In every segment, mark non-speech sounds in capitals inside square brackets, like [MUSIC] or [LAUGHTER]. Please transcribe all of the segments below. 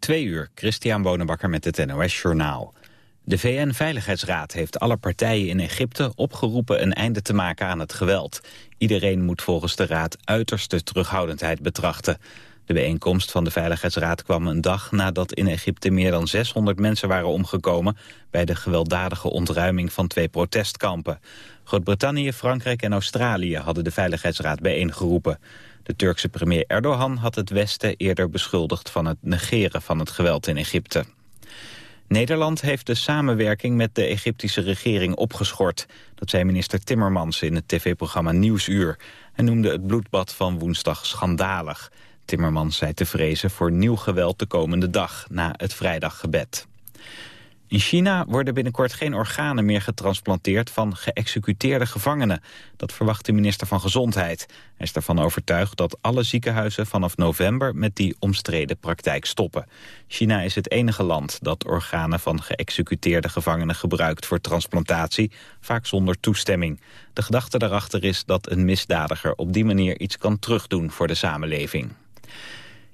Twee uur, Christian Bonenbakker met het NOS Journaal. De VN-veiligheidsraad heeft alle partijen in Egypte opgeroepen een einde te maken aan het geweld. Iedereen moet volgens de raad uiterste terughoudendheid betrachten. De bijeenkomst van de Veiligheidsraad kwam een dag nadat in Egypte meer dan 600 mensen waren omgekomen bij de gewelddadige ontruiming van twee protestkampen. Groot-Brittannië, Frankrijk en Australië hadden de Veiligheidsraad bijeengeroepen. De Turkse premier Erdogan had het Westen eerder beschuldigd van het negeren van het geweld in Egypte. Nederland heeft de samenwerking met de Egyptische regering opgeschort. Dat zei minister Timmermans in het tv-programma Nieuwsuur. Hij noemde het bloedbad van woensdag schandalig. Timmermans zei te vrezen voor nieuw geweld de komende dag, na het vrijdaggebed. In China worden binnenkort geen organen meer getransplanteerd van geëxecuteerde gevangenen. Dat verwacht de minister van Gezondheid. Hij is ervan overtuigd dat alle ziekenhuizen vanaf november met die omstreden praktijk stoppen. China is het enige land dat organen van geëxecuteerde gevangenen gebruikt voor transplantatie, vaak zonder toestemming. De gedachte daarachter is dat een misdadiger op die manier iets kan terugdoen voor de samenleving.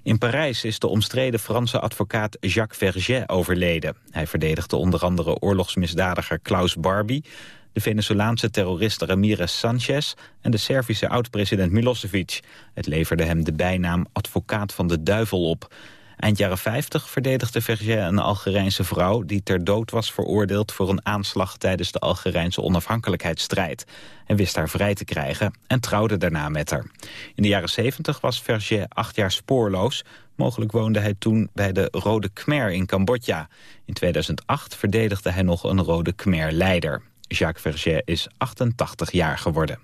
In Parijs is de omstreden Franse advocaat Jacques Verget overleden. Hij verdedigde onder andere oorlogsmisdadiger Klaus Barbie... de Venezolaanse terrorist Ramirez Sanchez... en de Servische oud-president Milosevic. Het leverde hem de bijnaam advocaat van de duivel op... Eind jaren 50 verdedigde Verget een Algerijnse vrouw... die ter dood was veroordeeld voor een aanslag tijdens de Algerijnse onafhankelijkheidsstrijd. Hij wist haar vrij te krijgen en trouwde daarna met haar. In de jaren 70 was Verget acht jaar spoorloos. Mogelijk woonde hij toen bij de Rode Khmer in Cambodja. In 2008 verdedigde hij nog een Rode Khmer-leider. Jacques Verget is 88 jaar geworden.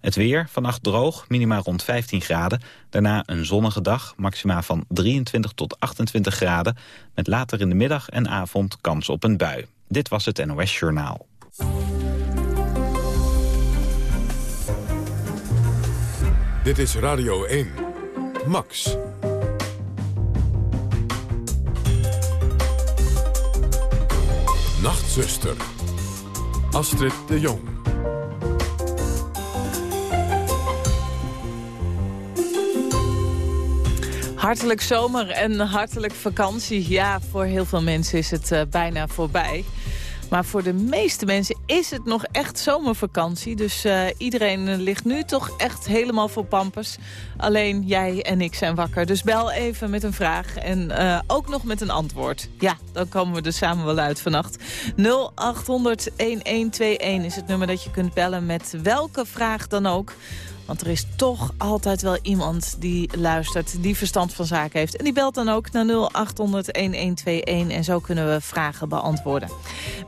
Het weer, vannacht droog, minima rond 15 graden. Daarna een zonnige dag, maxima van 23 tot 28 graden. Met later in de middag en avond kans op een bui. Dit was het NOS Journaal. Dit is Radio 1. Max. Nachtzuster. Astrid de Jong. Hartelijk zomer en hartelijk vakantie. Ja, voor heel veel mensen is het uh, bijna voorbij. Maar voor de meeste mensen is het nog echt zomervakantie. Dus uh, iedereen ligt nu toch echt helemaal voor pampers. Alleen jij en ik zijn wakker. Dus bel even met een vraag en uh, ook nog met een antwoord. Ja, dan komen we er samen wel uit vannacht. 0800-1121 is het nummer dat je kunt bellen met welke vraag dan ook. Want er is toch altijd wel iemand die luistert, die verstand van zaken heeft. En die belt dan ook naar 0800-1121 en zo kunnen we vragen beantwoorden.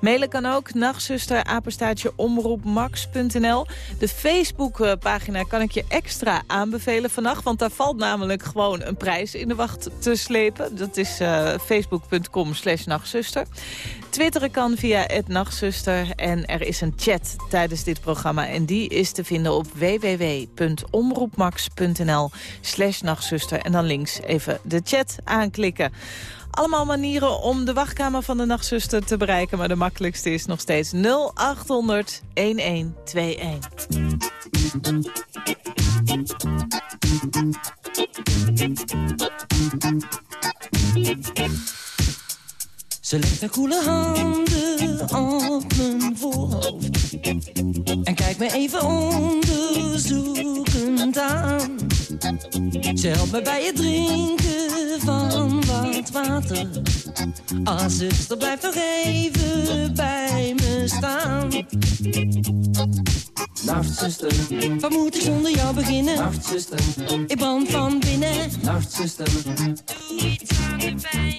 Mailen kan ook, nachtzuster, apenstaartje, omroepmax.nl. De Facebookpagina kan ik je extra aanbevelen vannacht, want daar valt namelijk gewoon een prijs in de wacht te slepen. Dat is uh, facebook.com slash nachtzuster. Twitteren kan via het Nachtzuster en er is een chat tijdens dit programma. En die is te vinden op www.omroepmax.nl slash nachtzuster. En dan links even de chat aanklikken. Allemaal manieren om de wachtkamer van de nachtzuster te bereiken. Maar de makkelijkste is nog steeds 0800 1121. Ze legt haar koele handen op mijn voorhoofd me even onderzoekend aan. Ze helpt me bij het drinken van wat water. Ah, zuster, blijf nog even bij me staan. Nachtzuster, wat moet ik zonder jou beginnen? Nachtzuster, ik brand van binnen. Nachtzuster, doe iets aan de pijn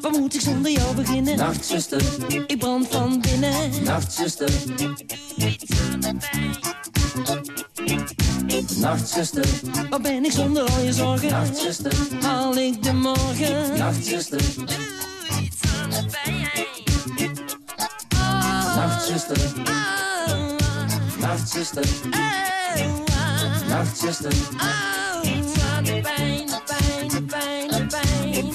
waar moet ik zonder jou beginnen? Nachtzuster, ik brand van binnen. Nachtzuster, iets aan de pijn. Nachtzuster, waar ben ik zonder al je zorgen? Nachtzuster, haal ik de morgen? Nachtzuster, doe iets aan de pijn. Nachtzuster, Nachtzuster, Nachtzuster, iets aan de pijn,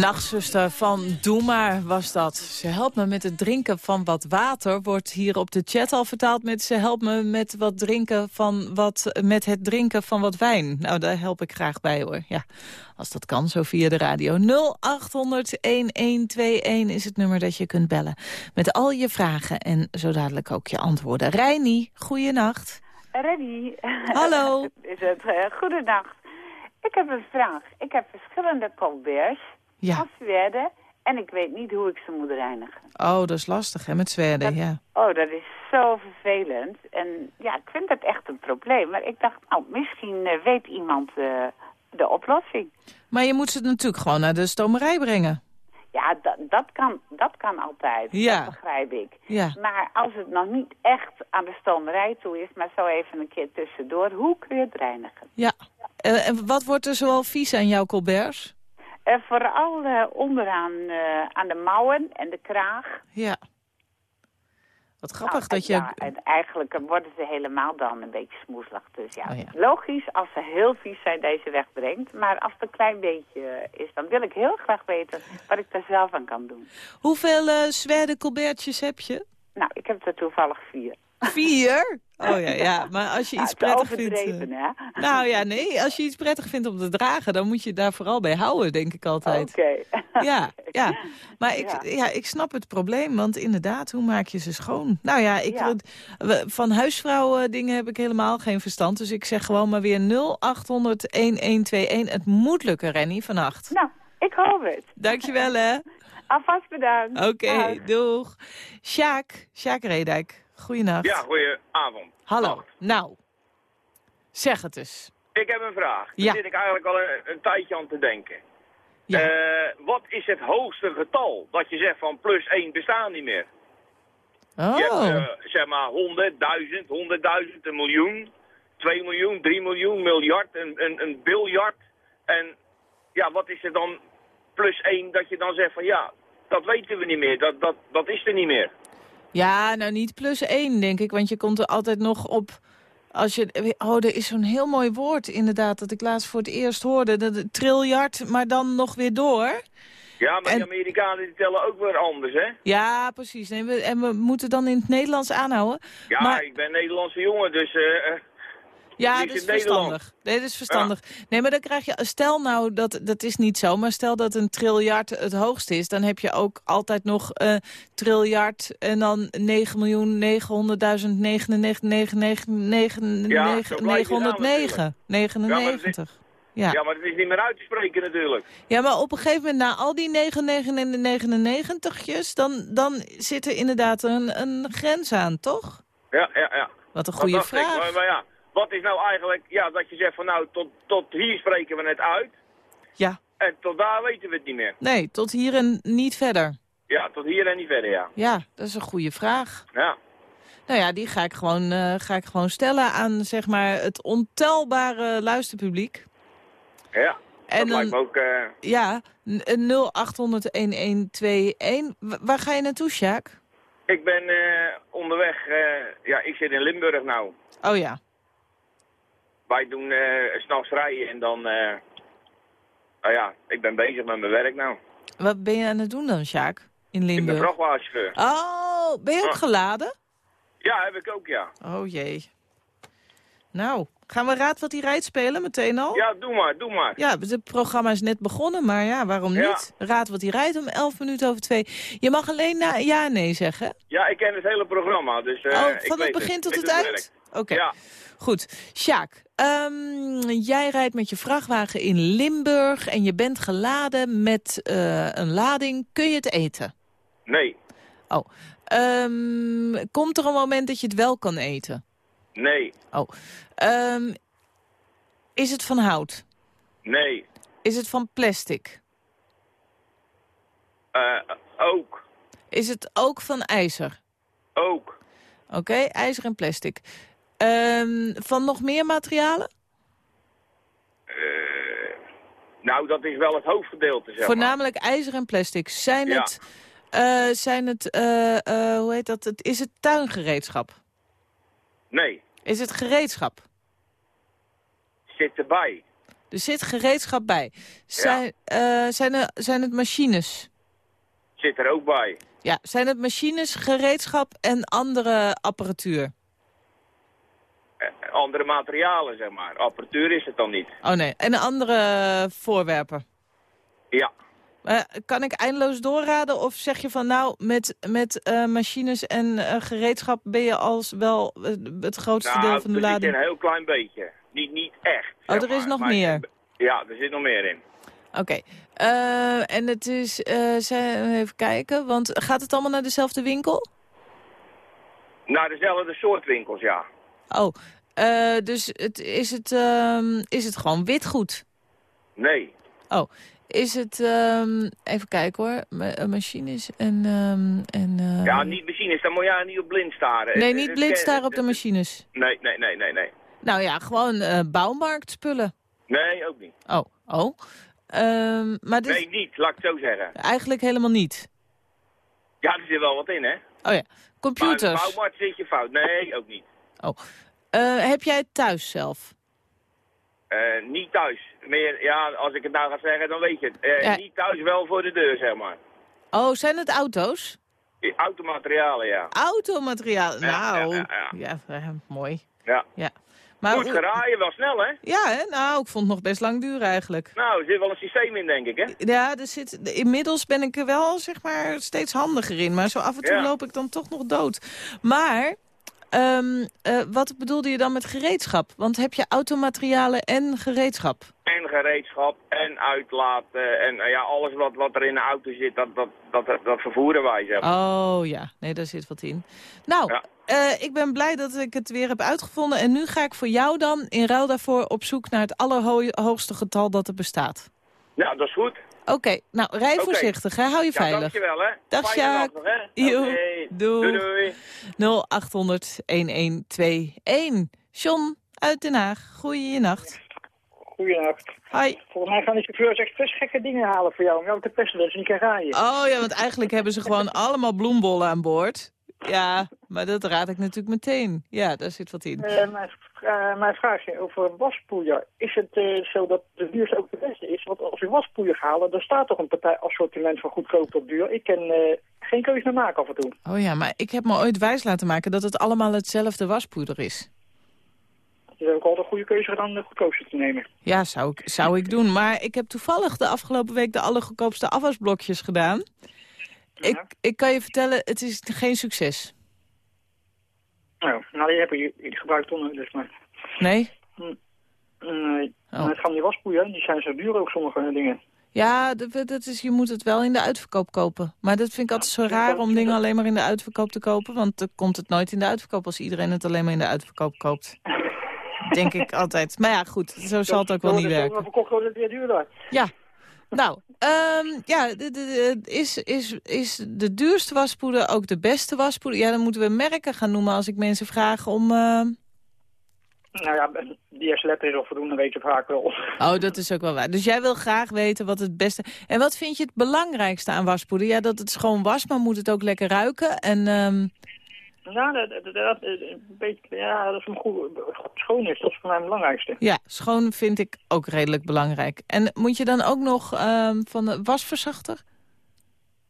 Nachtzuster van Doe maar was dat. Ze helpt me met het drinken van wat water. Wordt hier op de chat al vertaald met ze helpt me met wat drinken van wat met het drinken van wat wijn. Nou, daar help ik graag bij hoor. Ja, als dat kan, zo via de radio. 0800-1121 is het nummer dat je kunt bellen. Met al je vragen en zo dadelijk ook je antwoorden. Reini, goeienacht. Reddy. Hallo. [LAUGHS] Is het, uh, goedenacht. Ik heb een vraag. Ik heb verschillende colberts Ja. van Zweden en ik weet niet hoe ik ze moet reinigen. Oh, dat is lastig hè, met Zweden, ja. Oh, dat is zo vervelend. En ja, ik vind dat echt een probleem. Maar ik dacht, nou, misschien eh, weet iemand eh, de oplossing. Maar je moet ze natuurlijk gewoon naar de stomerij brengen. Ja, dat, dat, kan, dat kan altijd. Ja. Dat begrijp ik. Ja. Maar als het nog niet echt aan de stomerij toe is, maar zo even een keer tussendoor, hoe kun je het reinigen? Ja. Eh, en wat wordt er zoal vies aan jouw colberts? Eh, vooral eh, onderaan eh, aan de mouwen en de kraag. Ja. Wat grappig Nou, dat je... Ja, en eigenlijk worden ze helemaal dan een beetje smoeselig. Dus ja, Oh ja. logisch als ze heel vies zijn deze wegbrengt. Maar als het een klein beetje is, dan wil ik heel graag weten wat ik daar zelf aan kan doen. Hoeveel Zweden colbertjes heb je? Nou, ik heb er toevallig vier. Vier? [LAUGHS] Oh ja, ja. Maar als je iets prettig vindt... eh, hè? [LAUGHS] Nou ja, nee. Als je iets prettig vindt om te dragen, dan moet je daar vooral bij houden, denk ik altijd. Oké. [LAUGHS] Ja, ja. Maar ik, Ja. ja. ik snap het probleem, want inderdaad, hoe maak je ze schoon? Nou ja, ik, Ja. van huisvrouwen dingen heb ik helemaal geen verstand. Dus ik zeg gewoon maar weer 0800-1121. Het moet lukken, Renny, vannacht. Nou, ik hoop het. Dankjewel, hè. Alvast bedankt. Oké, doeg. Sjaak, Sjaak Redijk. Goeienacht. Ja, goedenavond. Hallo. Nacht. Nou, zeg het eens. Ik heb een vraag. Daar Ja. zit ik eigenlijk al een, een tijdje aan te denken. Ja. Eh, wat is het hoogste getal dat je zegt van plus 1 bestaan niet meer? Je hebt Oh, eh, zeg maar 100, 1000, 100.000, een miljoen, 2 miljoen, 3 miljoen, miljard, een, een, een biljard. En ja, wat is er dan plus 1 dat je dan zegt van ja, dat weten we niet meer, dat, dat, dat is er niet meer. Ja, nou niet plus één, denk ik. Want je komt er altijd nog op... Als je, oh, er is zo'n heel mooi woord inderdaad dat ik laatst voor het eerst hoorde. Dat triljard, maar dan nog weer door. Ja, maar En- die Amerikanen die tellen ook weer anders, hè? Ja, precies. Nee, we, en we moeten dan in het Nederlands aanhouden. Ja, Maar- ik ben Nederlandse jongen, dus... eh, eh, Ja, dat is verstandig. Nee, dat is verstandig. Nee, maar dan krijg je... Stel nou, dat, dat is niet zo, maar stel dat een triljard het hoogste is... dan heb je ook altijd nog eh triljard en dan 9 miljoen 900.000 Ja, zo blijf je 909. 99. Ja. Ja, maar het is niet meer uit te spreken natuurlijk. ja, maar op een gegeven moment na al die 99'tjes... dan, dan zit er inderdaad een, een grens aan, toch? Ja, ja, ja. Wat een goede ik. vraag. Maar, maar ja, wat is nou eigenlijk, ja, dat je zegt van nou, tot, tot hier spreken we het uit. Ja, En tot daar weten we het niet meer. nee, tot hier en niet verder. Ja, tot hier en niet verder, ja. Ja, dat is een goede vraag. Ja, Nou ja, die ga ik gewoon, eh, ga ik gewoon stellen aan zeg maar, het ontelbare luisterpubliek. ja. En dat dan, lijkt me ook, eh, ja, n- een 0800-1121. Wa- Waar ga je naartoe, Sjaak? ik ben eh, onderweg, ja, ik zit in Limburg nou. Oh ja. Wij doen eh s'nachts rijden en dan, eh, nou ja, ik ben bezig met mijn werk nou. Wat ben je aan het doen dan, Sjaak? In Ik ben Limburg? vrachtwagenchauffeur. Oh, ben je ook Ah. geladen? Ja, heb ik ook, ja. Oh jee. Nou, gaan we Raad wat hij rijdt spelen meteen al? Ja, doe maar, doe maar. Ja, het programma is net begonnen, maar ja, waarom Ja. niet? Raad wat hij rijdt om 11 minuten over 2. Je mag alleen na ja en nee zeggen. Ja, ik ken het hele programma, dus eh, oh, ik van het begin tot het eind? Oké, Ja, goed. Sjaak, ehm, jij rijdt met je vrachtwagen in Limburg en je bent geladen met eh, een lading. Kun je het eten? nee, Oh, Ehm, komt er een moment dat je het wel kan eten? nee, Oh, Ehm, is het van hout? nee, Is het van plastic? eh, ook, Is het ook van ijzer? ook. Oké, ijzer en plastic. Ehm, van nog meer materialen? Eh, nou, dat is wel het hoofdgedeelte, zeg maar. Voornamelijk ijzer en plastic. Zijn Ja. het, eh, zijn het eh, hoe heet dat? Het, is het tuingereedschap? Nee, Is het gereedschap? zit erbij. Er zit gereedschap bij. Zijn, eh, zijn, er, zijn het machines? Zit er ook bij. Ja, zijn het machines, gereedschap en andere apparatuur? Eh, andere materialen, zeg maar. Apparatuur is het dan niet. Oh nee, en andere voorwerpen? Ja. Eh, kan ik eindeloos doorraden of zeg je van nou, met, met eh, machines en gereedschap ben je als wel het grootste nou, deel van de zit lading? een heel klein beetje. Niet, niet echt. Oh, er is nog Maar- meer? Ja, er zit nog meer in. Oké, en het is, even kijken, want gaat het allemaal naar dezelfde winkel? Naar dezelfde soort winkels, ja. Oh, eh, dus het, is, het, ehm, is het gewoon witgoed? Nee. Oh, is het, ehm, even kijken hoor, Ma- eh, machines en... ehm, en eh, Ja, niet machines, daar moet je niet op blind staren. Nee, niet blind staren op de machines. Nee, nee, nee, nee, nee. Nou ja, gewoon eh, bouwmarktspullen. Nee, ook niet. Oh, oh. Maar dus Nee, niet, laat ik het zo zeggen. eigenlijk helemaal niet. Ja, er zit wel wat in, hè. Oh ja, computers. bouwmarkt zit je fout. Nee, ook niet. Oh. Eh, heb jij het thuis zelf? Eh, niet thuis. Meer, ja, als ik het nou ga zeggen, dan weet je het. Eh, Ja. Niet thuis, wel voor de deur, zeg maar. Oh, zijn het auto's? Automaterialen, ja. Automateriaal. Ja, nou, ja, ja, ja. mooi. Ja. Ja. Maar Goed geraaien, wel snel, hè? Ja, hè? nou, ik vond het nog best lang duren eigenlijk. Nou, er zit wel een systeem in, denk ik, hè? Ja, er zit, inmiddels ben ik er wel zeg maar, steeds handiger in. Maar zo af en toe loop ik dan toch nog dood. Maar, ehm, eh, wat bedoelde je dan met gereedschap? Want heb je automaterialen en gereedschap? En gereedschap, en uitlaten, en eh, ja, alles wat, wat er in de auto zit, dat, dat, dat, dat vervoeren wij, maar. Oh ja, nee, daar zit wat in. Nou, Ja. eh, ik ben blij dat ik het weer heb uitgevonden. En nu ga ik voor jou dan in ruil daarvoor op zoek naar het allerhoogste getal dat er bestaat. Ja, dat is goed. Oké, nou, rij voorzichtig, hè? hou je Ja, veilig. dankjewel, hè. Dag, Fijne Sjaak. hè. Doei. Doei, doei. 0800 1121. John uit Den Haag, goeienacht. Goedenacht. Hi. Volgens mij gaan die chauffeurs echt best gekke dingen halen voor jou. Om jou te pesten dat ze niet kan rijden. Oh ja, want eigenlijk hebben ze gewoon [LAUGHS] allemaal bloembollen aan boord. Ja, maar dat raad ik natuurlijk meteen. Ja, daar zit wat in. Eh, mijn, eh, mijn vraagje over waspoeier. Is het eh, zo dat de duurste ook de beste is? Want als je waspoeier halen, dan staat toch een partij assortiment van goedkoop tot duur. Ik kan geen keuze meer maken af en toe. Oh ja, maar ik heb me ooit wijs laten maken dat het allemaal hetzelfde waspoeder is. Dus heb ik altijd een goede keuze gedaan de goedkoopste te nemen. Ja, zou ik, zou ik doen. Maar ik heb toevallig de afgelopen week de allergoedkoopste afwasblokjes gedaan. Ik, ik kan je vertellen, het is geen succes. Nou, nou die heb je, die gebruikt toen dus maar. Nee? Nee. Oh. Het gaan die waspoeien, die zijn zo duur ook sommige dingen. Ja, dat, dat is, je moet het wel in de uitverkoop kopen. Maar dat vind ik altijd zo raar om dingen alleen maar in de uitverkoop te kopen. Want dan komt het nooit in de uitverkoop als iedereen het alleen maar in de uitverkoop koopt. Denk ik altijd. Maar ja, goed, zo zal het ook wel niet werken. Maar verkocht wordt het weer duurder. Ja. Nou, ehm, ja, de, de- de- is, is, is de duurste waspoeder ook de beste waspoeder? Ja, dan moeten we merken gaan noemen als ik mensen vraag om... eh, Nou ja, die eerste letter is al voldoende, weet je vaak wel. Oh, dat is ook wel waar. Dus jij wil graag weten wat het beste... En wat vind je het belangrijkste aan waspoeder? Ja, dat het schoon was, maar moet het ook lekker ruiken? En ehm, Nou, dat, dat, dat, een beetje, ja, dat is een goed, goed schoon is, dat is voor mij het belangrijkste. ja, schoon vind ik ook redelijk belangrijk. En moet je dan ook nog ehm, van de wasverzachter?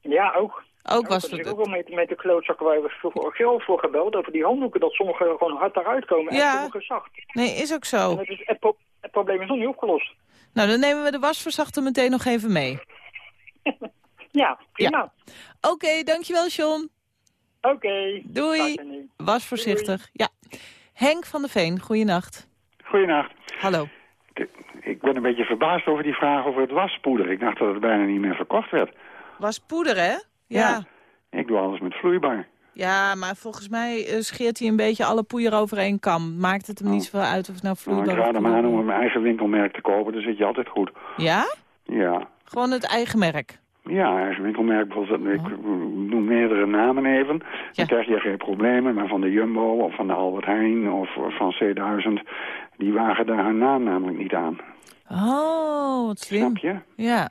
Ja, ook. Ook was was ik ook wel met, met de klootzakken waar we vroeger ook zelf voor gebeld, over die handdoeken, dat sommige gewoon hard eruit komen Ja. en sommige zacht. Nee, is ook En zo. het, is, het, pro- het probleem is nog niet opgelost. Nou, dan nemen we de wasverzachter meteen nog even mee. [LAUGHS] Ja, prima. Oké, dankjewel John. Oké. Doei. Was voorzichtig. Ja. Henk van der Veen, goeienacht. Goedenacht. Hallo. Ik ben een beetje verbaasd over die vraag over het waspoeder. Ik dacht dat het bijna niet meer verkocht werd. Waspoeder, hè? Ja. Ik doe alles met vloeibaar. Ja, maar volgens mij eh, scheert hij een beetje alle poeier over één kam. Maakt het hem niet zoveel uit of het nou Nou, vloeibaar ik raad hem aan om is. mijn eigen winkelmerk te kopen. Dan zit je altijd goed. Ja? Ja. Gewoon het eigen merk. Ja, eigen winkelmerk. bijvoorbeeld, Ik noem meerdere namen even. Ja. Dan krijg je geen problemen. Maar van de Jumbo of van de Albert Heijn of van C1000... die wagen daar hun naam namelijk niet aan. Oh, wat slim. Snap je? Ja.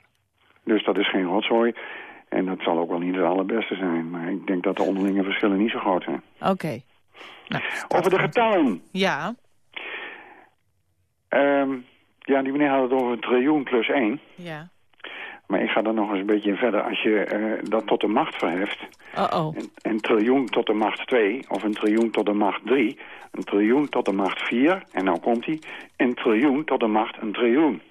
Dus dat is geen rotzooi. En dat zal ook wel niet het allerbeste zijn. Maar ik denk dat de onderlinge verschillen niet zo groot zijn. Oké. Nou, Over de getallen. Ja. Ehm, ja, die meneer had het over een triljoen plus één. Ja. Maar ik ga er nog eens een beetje in verder. Als je eh, dat tot de macht verheft... Oh-oh. Een, een triljoen tot de macht 2 of een triljoen tot de macht 3... een triljoen tot de macht 4, en nou komt hij... een triljoen tot de macht een triljoen.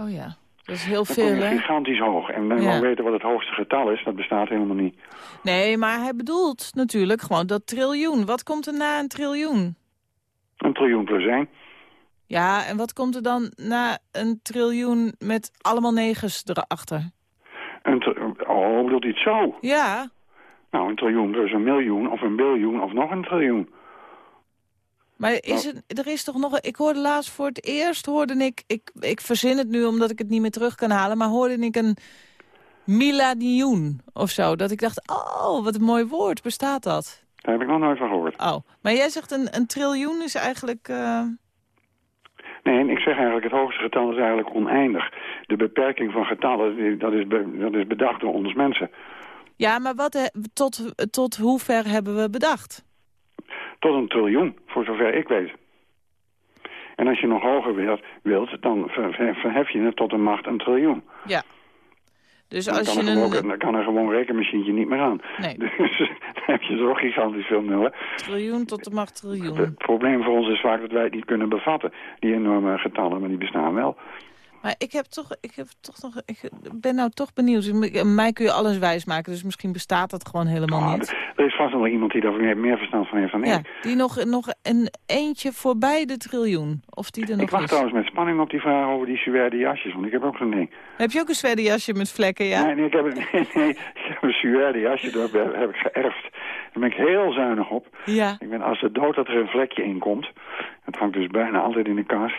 Oh ja. Dat is heel Dan veel, hè? gigantisch hoog. En dan Ja. we weten wat het hoogste getal is, dat bestaat helemaal niet. Nee, maar hij bedoelt natuurlijk gewoon dat triljoen. Wat komt er na een triljoen? Een triljoen plus 1. Ja, en wat komt er dan na een triljoen met allemaal negens erachter? Een oh, bedoelt het zo? Ja, Nou, een triljoen plus een miljoen of een biljoen of nog een triljoen. maar is het, er is toch nog... Ik hoorde laatst voor het eerst, hoorde ik, ik... Ik verzin het nu omdat ik het niet meer terug kan halen... maar hoorde ik een millenioen of zo. Dat ik dacht, oh, wat een mooi woord, bestaat dat? Daar heb ik nog nooit van gehoord. Oh, maar jij zegt een, een triljoen is eigenlijk... eh, Nee, ik zeg eigenlijk het hoogste getal is eigenlijk oneindig. De beperking van getallen, dat is, be- dat is bedacht door ons mensen. Ja, maar wat, tot, tot hoe ver hebben we bedacht? Tot een triljoen, voor zover ik weet. En als je nog hoger wilt, wilt dan ver- ver- verhef je het tot een macht een triljoen. Ja. Dus Dan als kan, je er gewoon, een dan kan er gewoon een rekenmachientje niet meer aan. Nee. [LAUGHS] Dus dan heb je zo gigantisch veel nullen. triljoen tot de macht triljoen... Het probleem voor ons is vaak dat wij het niet kunnen bevatten. Die enorme getallen, maar die bestaan wel. Maar ik heb toch, ik heb toch nog, ik ben nou toch benieuwd. Mij kun je alles wijsmaken, dus misschien bestaat dat gewoon helemaal Ah, niet. er is vast wel iemand die daar meer, verstand van heeft dan Ja, ik. die nog, nog een eentje voorbij de triljoen. Of die er nog Ik wacht is. trouwens met spanning op die vraag over die suède jasjes, want ik heb ook zo'n ding. Heb je ook een zweddenjasje met vlekken, ja? Nee, nee, ik heb, een- [LAUGHS] nee, nee, ik heb een suède jasje, dat heb, heb ik geërfd. Daar ben ik heel zuinig op. Ja. Ik ben als de dood dat er een vlekje in komt. Het hangt dus bijna altijd in de kast.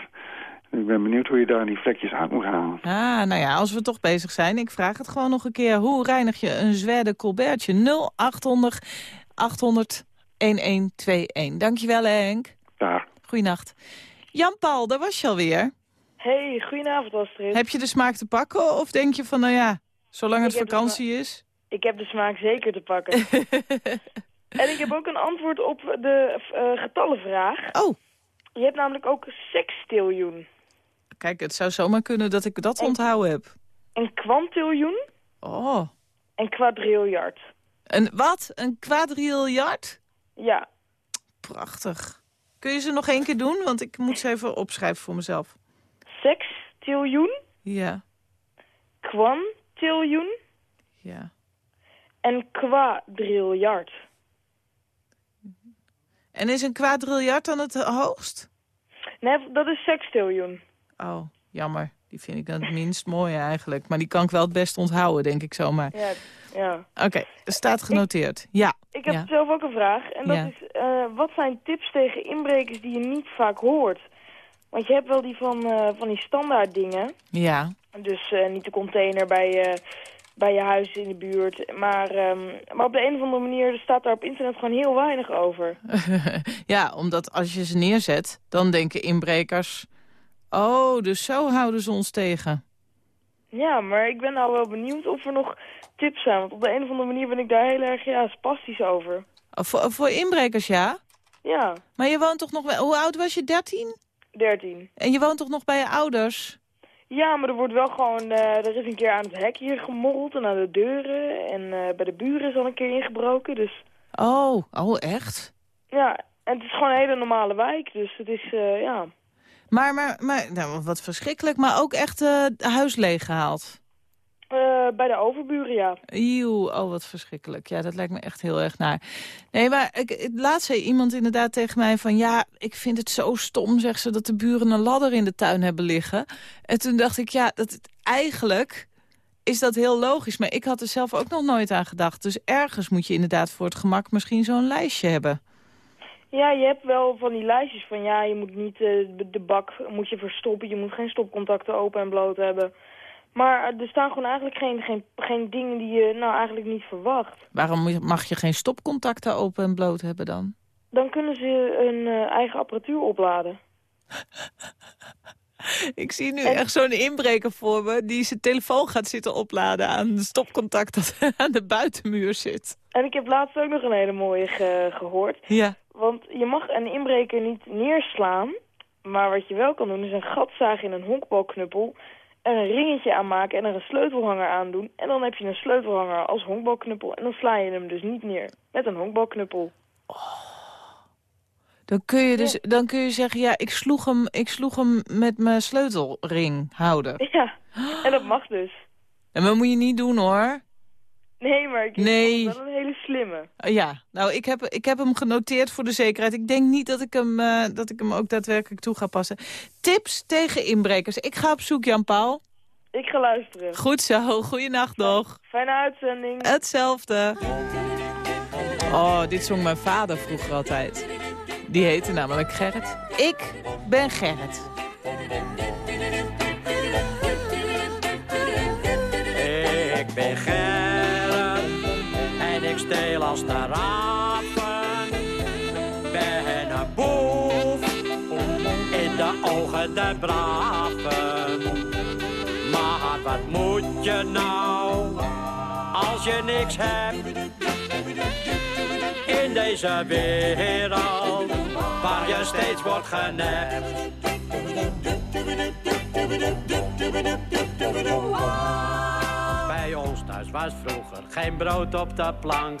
Ik ben benieuwd hoe je daar die vlekjes uit moet halen. Ah, nou ja, als we toch bezig zijn, ik vraag het gewoon nog een keer. Hoe reinig je een zwedde colbertje? 0800 800 1121. Dankjewel, Henk. Daar. Goeienacht. Jan-Paul, daar was je alweer. Hey, goedenavond Astrid. Heb je de smaak te pakken of denk je van, nou ja, zolang het Ik vakantie is? Ik heb de smaak zeker te pakken. [LAUGHS] en ik heb ook een antwoord op de eh, getallenvraag. Oh, Je hebt namelijk ook sextiljoen. Kijk, het zou zomaar kunnen dat ik dat onthouden heb. Een kwantiljoen Oh, en kwadriljard. een wat? Een quadriljard? Ja, Prachtig. Kun je ze nog één keer doen? Want ik moet ze even opschrijven voor mezelf. Sextiljoen, Ja, kwantiljoen ja. en quadriljard. En is een kwadriljard dan het hoogst? Nee, dat is sextiljoen. Oh, jammer. Die vind ik dan het minst mooi eigenlijk. Maar die kan ik wel het best onthouden, denk ik zomaar. Ja, ja. Oké, staat genoteerd. Ja. Ik heb ja. zelf ook een vraag. En dat Ja. is, eh, wat zijn tips tegen inbrekers die je niet vaak hoort? Want je hebt wel die van, eh, van die standaard dingen. Ja. Dus eh, niet de container bij, je bij je huis in de buurt. Maar, ehm, maar op de een of andere manier staat daar op internet gewoon heel weinig over. [LAUGHS] ja, omdat als je ze neerzet, dan denken inbrekers... Oh, dus zo houden ze ons tegen. Ja, maar ik ben nou wel benieuwd of er nog tips zijn. Want op de een of andere manier ben ik daar heel erg ja, spastisch over. Oh, voor, voor inbrekers, ja? Ja, Maar je woont toch nog... Hoe oud was je? 13? 13. En je woont toch nog bij je ouders? Ja, maar er wordt wel gewoon... eh, er is een keer aan het hek hier gemorreld en aan de deuren. En eh, bij de buren is al een keer ingebroken. Dus Oh, oh echt? ja, en het is gewoon een hele normale wijk. Dus het is, eh, ja... Maar, maar, maar nou, wat verschrikkelijk. Maar ook echt eh huis leeggehaald. Eh, bij de overburen, ja. Eeuw, oh wat verschrikkelijk. Ja, dat lijkt me echt heel erg naar. Nee, maar ik, ik- laatst zei iemand inderdaad tegen mij van... ja, ik vind het zo stom, zegt ze, dat de buren een ladder in de tuin hebben liggen. En toen dacht ik, ja, dat het, eigenlijk is dat heel logisch. Maar ik had er zelf ook nog nooit aan gedacht. Dus ergens moet je inderdaad voor het gemak misschien zo'n lijstje hebben. Ja, je hebt wel van die lijstjes van ja, je moet niet eh, de- bak moet je verstoppen, je moet geen stopcontacten open en bloot hebben. Maar er staan gewoon eigenlijk geen, geen, geen dingen die je nou eigenlijk niet verwacht. Waarom mag je geen stopcontacten open en bloot hebben dan? Dan kunnen ze hun eh, eigen apparatuur opladen. [LAUGHS] Ik zie nu echt zo'n inbreker voor me... die zijn telefoon gaat zitten opladen aan de stopcontact... dat [LAUGHS] aan de buitenmuur zit. En ik heb laatst ook nog een hele mooie ge- gehoord. Ja. Want je mag een inbreker niet neerslaan. Maar wat je wel kan doen is een gat zagen in een honkbalknuppel... er een ringetje aanmaken en er een sleutelhanger aan doen. En dan heb je een sleutelhanger als honkbalknuppel. En dan sla je hem dus niet neer met een honkbalknuppel. Dan kun je dus dan kun je zeggen, ja, ik sloeg hem, ik sloeg hem met mijn sleutelringhouder. Ja, [GASPS] en dat mag dus. En dat moet je niet doen hoor. Nee, maar ik Nee. vond het wel een hele slimme. Uh, Ja, nou, ik heb, ik heb hem genoteerd voor de zekerheid. Ik denk niet dat ik, hem, eh, dat ik hem ook daadwerkelijk toe ga passen. Tips tegen inbrekers. Ik ga op zoek, Jan-Paul. Ik ga luisteren. Goed zo, goeienacht nog. Fijne uitzending. Hetzelfde. Oh, dit zong mijn vader vroeger altijd. Die heette namelijk Gerrit. Ik ben Gerrit. Ik ben Gerrit als de raven. Ben een boef in de ogen der braven. Maar wat moet je nou als je niks hebt? In deze wereld waar je steeds wordt genept. Bij ons thuis was vroeger geen brood op de plank.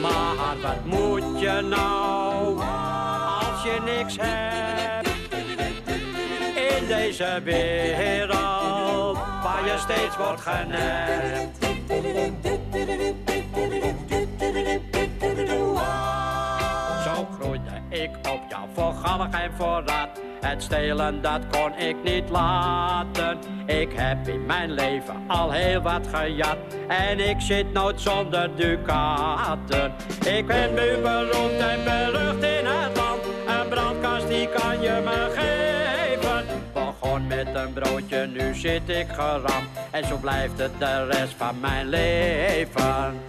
Maar wat moet je nou als je niks hebt? In deze wereld waar je steeds wordt genept. Zo groeide ik op, ja, voor en voor rat. Het stelen, dat kon ik niet laten. Ik heb in mijn leven al heel wat gejat. En ik zit nooit zonder ducaten. Ik ben nu beroemd en berucht in het land. Een brandkast, die kan je me geven. Begon met met een broodje, nu zit ik geramd. En zo blijft het de rest van mijn leven.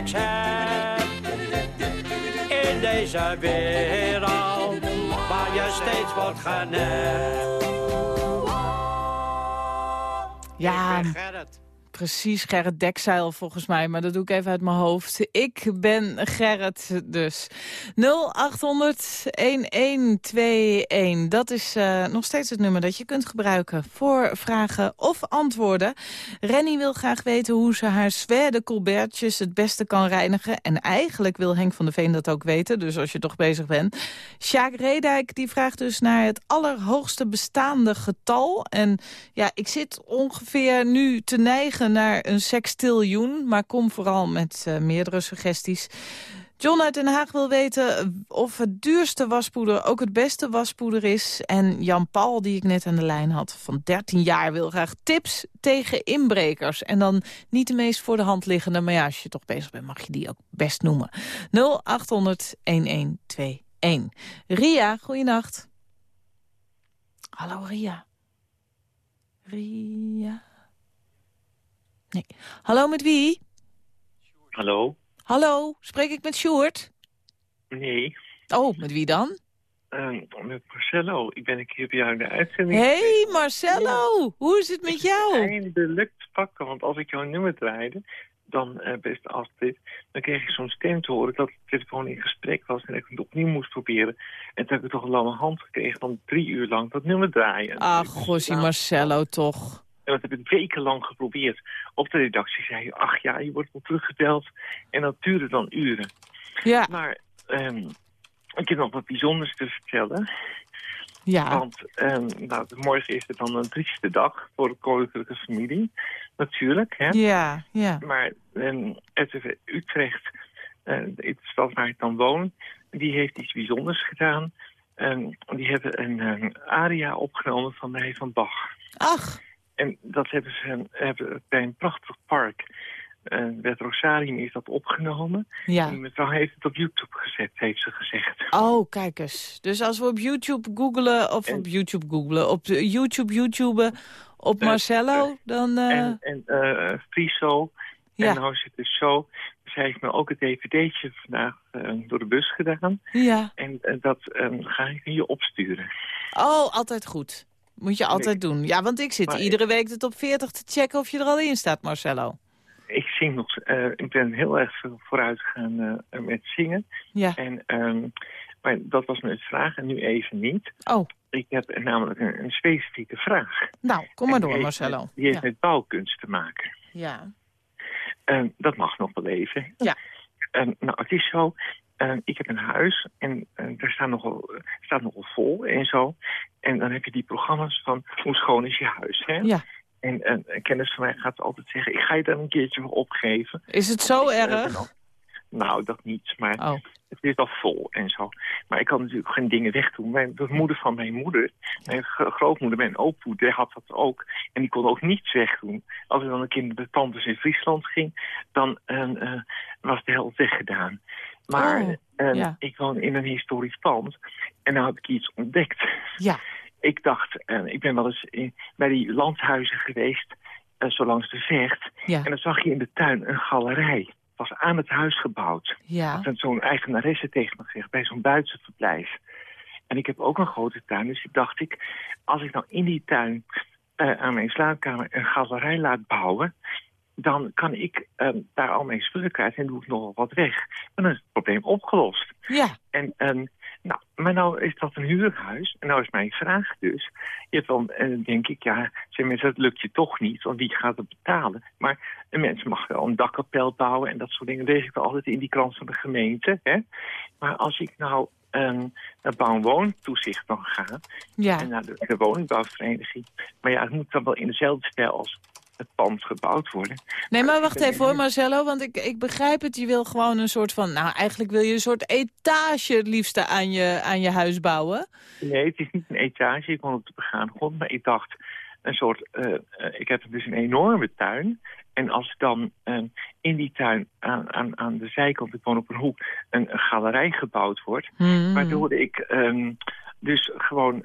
Niks hebt in deze wereld waar je steeds wordt genept? Ja, Ik ben Gerrit. Precies Gerrit Dekzeil volgens mij, maar dat doe ik even uit mijn hoofd. Ik ben Gerrit dus. 0800-1121, dat is eh, nog steeds het nummer dat je kunt gebruiken voor vragen of antwoorden. Renny wil graag weten hoe ze haar zwerde colbertjes het beste kan reinigen. En eigenlijk wil Henk van der Veen dat ook weten, dus als je toch bezig bent. Sjaak Redijk die vraagt dus naar het allerhoogste bestaande getal. En ja, ik zit ongeveer nu te neigen naar een sextiljoen, maar kom vooral met eh, meerdere suggesties. John uit Den Haag wil weten of het duurste waspoeder ook het beste waspoeder is. En Jan-Paul, die ik net aan de lijn had, van 13 jaar, wil graag tips tegen inbrekers. En dan niet de meest voor de hand liggende, maar ja, als je toch bezig bent, mag je die ook best noemen. 0800-1121. Ria, goeienacht. Hallo Ria. Ria. Nee. Hallo, met wie? Hallo? Hallo, spreek ik met Sjoerd? Nee, Oh, met wie dan? eh, met Marcello. Ik ben een keer bij jou in de uitzending. Hey Marcello, hoe is het met jou? Eindelijk te pakken, want als ik jouw nummer draaide, dan, eh beste Astrid, dan kreeg ik zo'n stem te horen dat de telefoon in gesprek was en ik het opnieuw moest proberen. En toen heb ik toch een lange hand gekregen van drie uur lang dat nummer draaien. Ach, gossie Marcello toch. En dat heb ik wekenlang geprobeerd. Op de redactie zei je, ach ja, je wordt wel teruggebeld. En dat duurde dan uren. Ja, Maar ehm, ik heb nog wat bijzonders te vertellen. ja, Want ehm, nou, morgen is het dan een trieste dag voor de koninklijke familie. Natuurlijk, hè. ja, ja. Maar RTV Utrecht, eh, de stad waar ik dan woon, die heeft iets bijzonders gedaan. Ehm, die hebben een aria opgenomen van de van Bach. Ach, En dat hebben ze hebben bij een prachtig park. het Rosarium is dat opgenomen. En ja. die mevrouw heeft het op YouTube gezet, heeft ze gezegd. Oh, kijk eens. Dus als we op YouTube googelen, of En- op YouTube googelen, op de YouTube YouTuben op Eh, Marcello, dan... eh, En, en eh Friso. Ja. En nou zit het zo. Zij heeft me ook een dvd'tje vandaag door de bus gedaan. ja. En dat ga ik je opsturen. Oh, altijd goed. Moet je altijd doen. Ja, want ik zit Maar- iedere week de top 40 te checken of je er al in staat, Marcello. Ik zing nog, eh, ik ben heel erg vooruit gegaan eh, met zingen. Ja. En, ehm, maar dat was mijn vraag en nu even niet. Oh, Ik heb namelijk een, een specifieke vraag. nou, kom maar En door, heeft Marcello. Die heeft Ja. met bouwkunst te maken. ja. Ehm, dat mag nog wel even. Ja. Ehm, nou, het is zo. Ehm, ik heb een huis en eh, daar staat nogal, staat nogal vol en zo. En dan heb je die programma's van hoe schoon is je huis, hè? Ja. En eh, een kennis van mij gaat altijd zeggen, ik ga je daar een keertje voor opgeven. Is het zo Ik, eh, erg? Nou, dat niet, maar Oh, het is al vol en zo. Maar ik kan natuurlijk geen dingen wegdoen. Mijn, de moeder van mijn moeder, mijn gro- grootmoeder, mijn opoeder had dat ook. En die kon ook niets wegdoen. Als ik dan een keer de tantes in Friesland ging, dan eh, eh, was de helft weggedaan. Maar Oh, eh, ja. ik woon in een historisch pand en nou heb ik iets ontdekt. ja. [LAUGHS] Ik dacht, eh, ik ben wel eens in, bij die landhuizen geweest, eh, zo langs de vecht. Ja. En dan zag je in de tuin een galerij. was aan het huis gebouwd. Ja. Had zo'n eigenaresse tegen me gezegd, bij zo'n buitenverblijf. En ik heb ook een grote tuin, dus ik dacht ik... als ik nou in die tuin eh, aan mijn slaapkamer een galerij laat bouwen... dan kan ik eh, daar al mijn spullen kwijt en doe ik nog wel wat weg. Maar dan is het probleem opgelost. Ja. En ehm, Nou, maar nou is dat een huurhuis. En nou is mijn vraag dus. Je dan, dan denk ik, ja, zeg mensen, dat lukt je toch niet. Want wie gaat het betalen? Maar een mens mag wel een dakkapel bouwen en dat soort dingen. Dat lees ik wel altijd in die krant van de gemeente. Hè? Maar als ik nou ehm, naar bouw- en woontoezicht dan ga... Ja. en naar de, de woningbouwvereniging... maar ja, het moet dan wel in dezelfde stijl als het pand gebouwd worden. Nee, maar wacht even hoor, Marcello, want ik, ik begrijp het. Je wil gewoon een soort van, nou eigenlijk wil je een soort etage het liefste aan je, aan je huis bouwen. Nee, het is niet een etage. Ik woon op de begaande grond. Maar ik dacht, een soort... eh, eh, ik heb dus een enorme tuin. En als dan eh, in die tuin aan, aan, aan de zijkant, ik woon op een hoek, een, een galerij gebouwd wordt. Hmm. Waardoor ik ehm, dus gewoon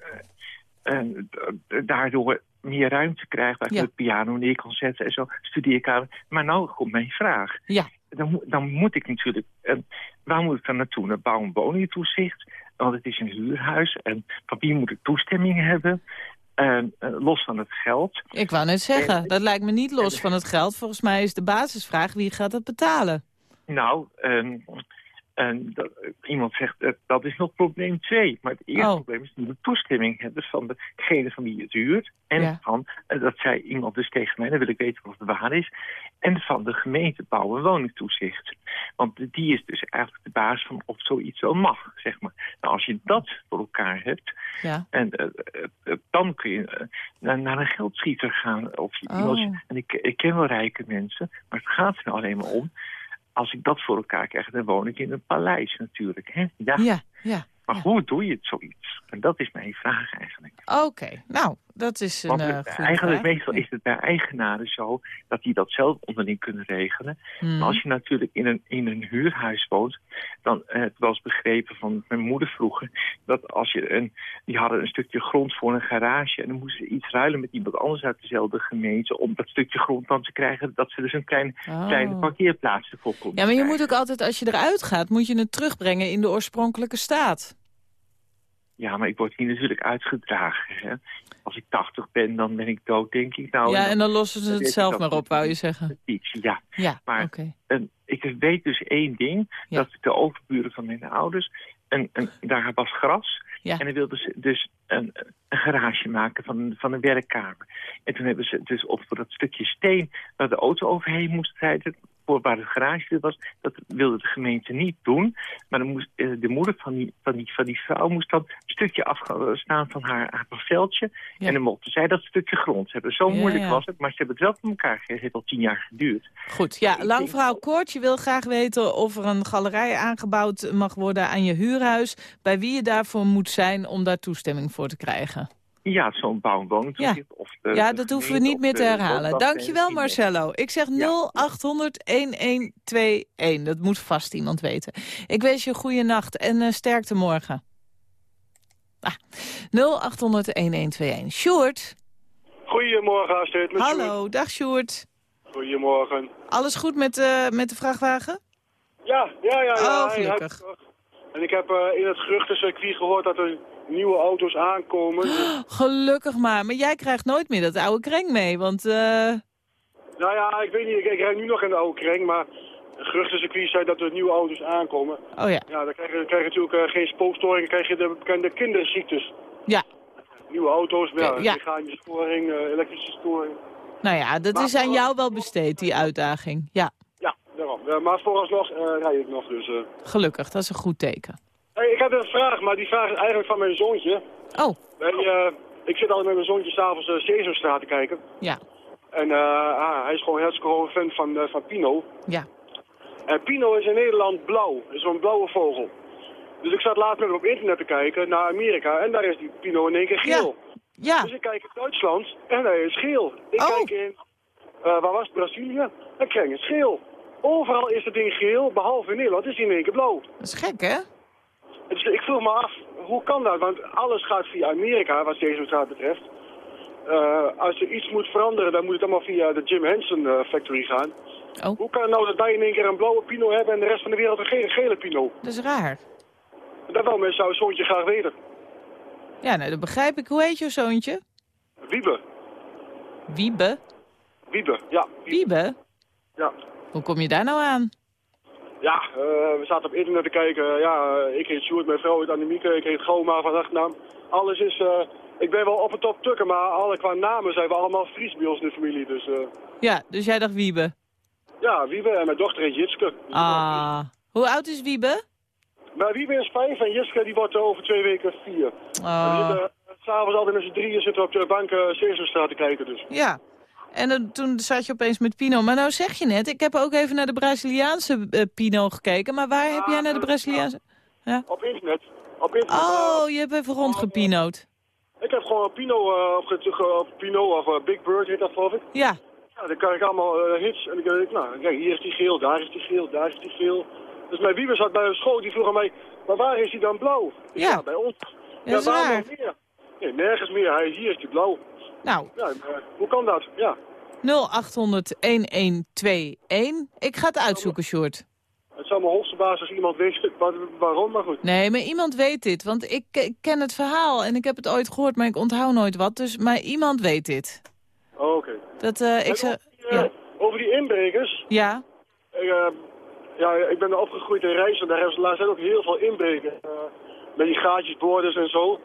daardoor meer ruimte krijg. Waar ik Ja. de piano neer kan zetten en zo. Studeerkamer. Maar nou komt mijn vraag. Ja. Dan, moet- dan moet ik natuurlijk... eh, waar moet ik dan naartoe? Naar bouw- en woningtoezicht? Want het is een huurhuis. En van wie moet ik toestemming hebben? Eh, los van het geld. Ik wou net zeggen, dat lijkt me niet los van het geld. Volgens mij is de basisvraag, wie gaat het betalen? Nou, ehm, en dat- iemand zegt, eh, dat is nog probleem twee. Maar het eerste Oh. probleem is dat we toestemming hebben van degene van wie het huurt. En Ja. van, eh, dat zei iemand dus tegen mij, dan wil ik weten of het waar is. En van de gemeente bouw- en woningtoezicht. Want die is dus eigenlijk de baas van of zoiets wel mag, zeg maar. Nou, als je dat voor elkaar hebt, Ja. en, eh, eh, eh, dan kun je eh, naar, naar een geldschieter gaan. Of Oh. en ik, ik ken wel rijke mensen, maar het gaat er nou alleen maar om. Als ik dat voor elkaar krijg, dan woon ik in een paleis natuurlijk. Hè? Ja. Ja, ja. Maar hoe doe je het zoiets? En dat is mijn vraag eigenlijk. Oké, nou, dat is een Want eh, het- eigenlijk vraag. meestal is het bij eigenaren zo dat die dat zelf onderling kunnen regelen. Hmm. Maar als je natuurlijk in een, in een huurhuis woont, dan eh, het was begrepen van mijn moeder vroeger, dat als je een, die hadden een stukje grond voor een garage en dan moesten ze iets ruilen met iemand anders uit dezelfde gemeente om dat stukje grond dan te krijgen, dat ze dus een klein, Oh. kleine parkeerplaats ervoor konden Ja, maar je krijgen. moet ook altijd, als je eruit gaat, moet je het terugbrengen in de oorspronkelijke staat. Ja, maar ik word hier natuurlijk uitgedragen. Hè? Als ik 80 ben, dan ben ik dood, denk ik. Nou, ja, en dan lossen ze het zelf maar op, wou je zeggen. Ja, Ja, maar en ik weet dus één ding. Ja. Dat de overburen van mijn ouders, en, en daar was gras. Ja. En dan wilden ze dus een, een garage maken van, van een werkkamer. En toen hebben ze dus op dat stukje steen waar de auto overheen moest rijden, voor waar het garage was, dat wilde de gemeente niet doen. Maar dan moest, eh, de moeder van die, van, die, van die vrouw moest dan een stukje afstaan van haar, haar parceltje. Ja. En dan mochten zij dat stukje grond hebben. Zo Ja, moeilijk ja. was het, maar ze hebben het wel voor elkaar gekregen. Het heeft al tien jaar geduurd. Goed, ja, lang verhaal kort. Je wil graag weten of er een galerij aangebouwd mag worden aan je huurhuis. Bij wie je daarvoor moet zijn om daar toestemming voor te krijgen. Ja, zo'n bouw- en woningtoezicht. Of de, ja, dat hoeven we niet meer te herhalen. Dankjewel. Marcello. Ik zeg 0800-1121. Dat moet vast iemand weten. Ik wens je een goede nacht en eh, sterkte morgen. Ah, 0800-1121. Sjoerd. Goedemorgen, Astrid. Met Hallo, dag Sjoerd. Goedemorgen. Alles goed met, eh, met de vrachtwagen? Ja, ja, ja. ja. Oh, gelukkig. En ik heb eh, in het geruchtencircuit gehoord dat er nieuwe auto's aankomen. [GASPS] Gelukkig maar. Maar jij krijgt nooit meer dat oude kring mee, want... eh, nou ja, ik weet niet, ik, ik rijd nu nog in de oude kring, maar geruchtencircuit zei dat er nieuwe auto's aankomen. Oh ja. Ja, dan krijg je, dan krijg je natuurlijk eh, geen spookstoring, dan krijg je de bekende kinderziektes. Ja, Nieuwe auto's, maar ja, Ja. mechanische storing, eh, elektrische storing. nou ja, dat is aan jou wel besteed, die uitdaging. Ja, Ja, daarom. Maar vooralsnog rijd ik nog, dus... gelukkig. Dat is een goed teken. Hey, ik heb een vraag, maar die vraag is eigenlijk van mijn zoontje. Oh, Wij, eh, ik zit altijd met mijn zoontje s'avonds uh, Sesamstraat te kijken. ja, En eh, ah, hij is gewoon hartstikke hoge fan van, eh, van Pino. ja. En Pino is in Nederland blauw. is zo'n blauwe vogel. Dus ik zat laatst met hem op internet te kijken naar Amerika. En daar is die Pino in één keer geel. Ja. Dus ik kijk in Duitsland en hij is geel. Ik Oh. kijk in, eh, waar was het, Brazilië? En kring is geel. Overal is het ding geel, behalve in Nederland is hij in één keer blauw. Dat is gek, hè? Dus ik vroeg me af, hoe kan dat? Want alles gaat via Amerika, wat Sesamstraat betreft. Eh, als er iets moet veranderen, dan moet het allemaal via de Jim Henson eh, Factory gaan. Oh. Hoe kan het nou dat wij in één keer een blauwe pino hebben en de rest van de wereld een gele, gele pino? Dat is raar. Dat wil mijn zou zoontje graag weten. Ja, nou, dat begrijp ik. Hoe heet je zoontje? Wiebe. Wiebe? Wiebe, ja. Wiebe? Ja. Hoe kom je daar nou aan? Ja, eh, we zaten op internet te kijken. Ja, eh, ik heet Sjoerd, mijn vrouw heet Annemieke, ik heet Goma van achternaam. Alles is... eh, ik ben wel op en top tukken, maar alle, qua namen zijn we allemaal Fries bij ons in de familie. Dus Ja, dus jij dacht Wiebe. ja, Wiebe en mijn dochter heet Jitske. Ah. Hoe oud is Wiebe? Maar Wiebe is vijf en Jitske die wordt over twee weken vier. Ah. We zitten eh, s'avonds altijd met z'n drieën zitten we op de bank uh, Sesamstraat te kijken dus. Ja. En dan, toen zat je opeens met Pino. Maar nou zeg je net, ik heb ook even naar de Braziliaanse eh, Pino gekeken. Maar waar heb jij naar de Braziliaanse... Ja? Op internet. Op internet. Oh, je hebt even rondgepinoot. Ik heb gewoon Pino, eh, op, Pino of eh, Big Bird heet dat geloof ik. Ja. Ja, dan kan ik allemaal eh, hits en dan denk ik, nou, kijk, hier is die geel, daar is die geel, daar is die geel. Dus mijn Wiebe zat bij een school, die vroeg aan mij, maar waar is hij dan blauw? Ik Ja. zei, bij ons. Ja, is waar meer? Nee, nergens meer. Hij, hier is die blauw. Nou, Ja, eh, hoe kan dat? Ja, 0800-1121. Ik ga het uitzoeken, Sjoerd. het zou me hoogste baas als iemand weet waar- waarom, maar goed. Nee, maar iemand weet dit. Want ik, ik ken het verhaal en ik heb het ooit gehoord, maar ik onthoud nooit wat. Dus, maar iemand weet dit. Oh, Oké. Dat, eh, ik zou... Eh, Over die inbrekers. Ja? Ik, eh, ja, ik ben opgegroeid in. Daar hebben- daar zijn ook heel veel inbrekers. eh, met die gaatjesboorders en zo.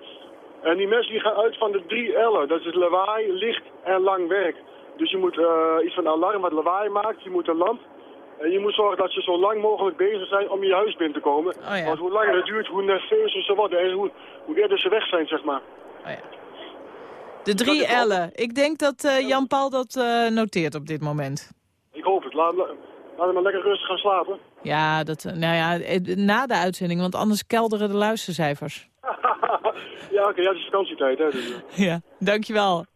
En die mensen die gaan uit van de drie L'en. Dat is lawaai, licht en lang werk. Dus je moet eh, iets van een alarm wat lawaai maakt. Je moet een lamp. En je moet zorgen dat ze zo lang mogelijk bezig zijn om je huis binnen te komen. ja. Want hoe langer het duurt, hoe nerveuzer ze worden. En hoe, hoe eerder ze weg zijn, zeg maar. De drie L'en. Ik denk dat eh, Jan Paul dat eh, noteert op dit moment. Ik hoop het. Laat, laat hem maar lekker rustig gaan slapen. Ja, dat, nou ja, na de uitzending, want anders kelderen de luistercijfers. [LAUGHS] ja, oké. ja, het is vakantietijd, hè. Dus, eh. Ja, dankjewel.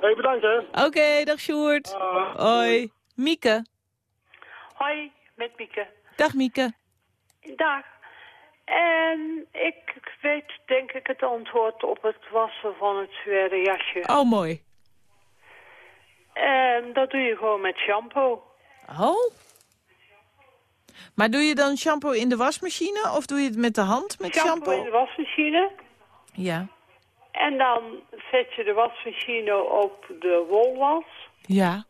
hey, bedankt, hè. Oké, dag Sjoerd. Hoi. Mieke. Hoi, met Mieke. Dag Mieke. Dag. En ik weet denk ik het antwoord op het wassen van het zware jasje. Oh, mooi. En dat doe je gewoon met shampoo. Oh? Maar doe je dan shampoo in de wasmachine of doe je het met de hand met shampoo shampoo? in de wasmachine. Ja. En dan zet je de wasmachine op de wolwas. Ja.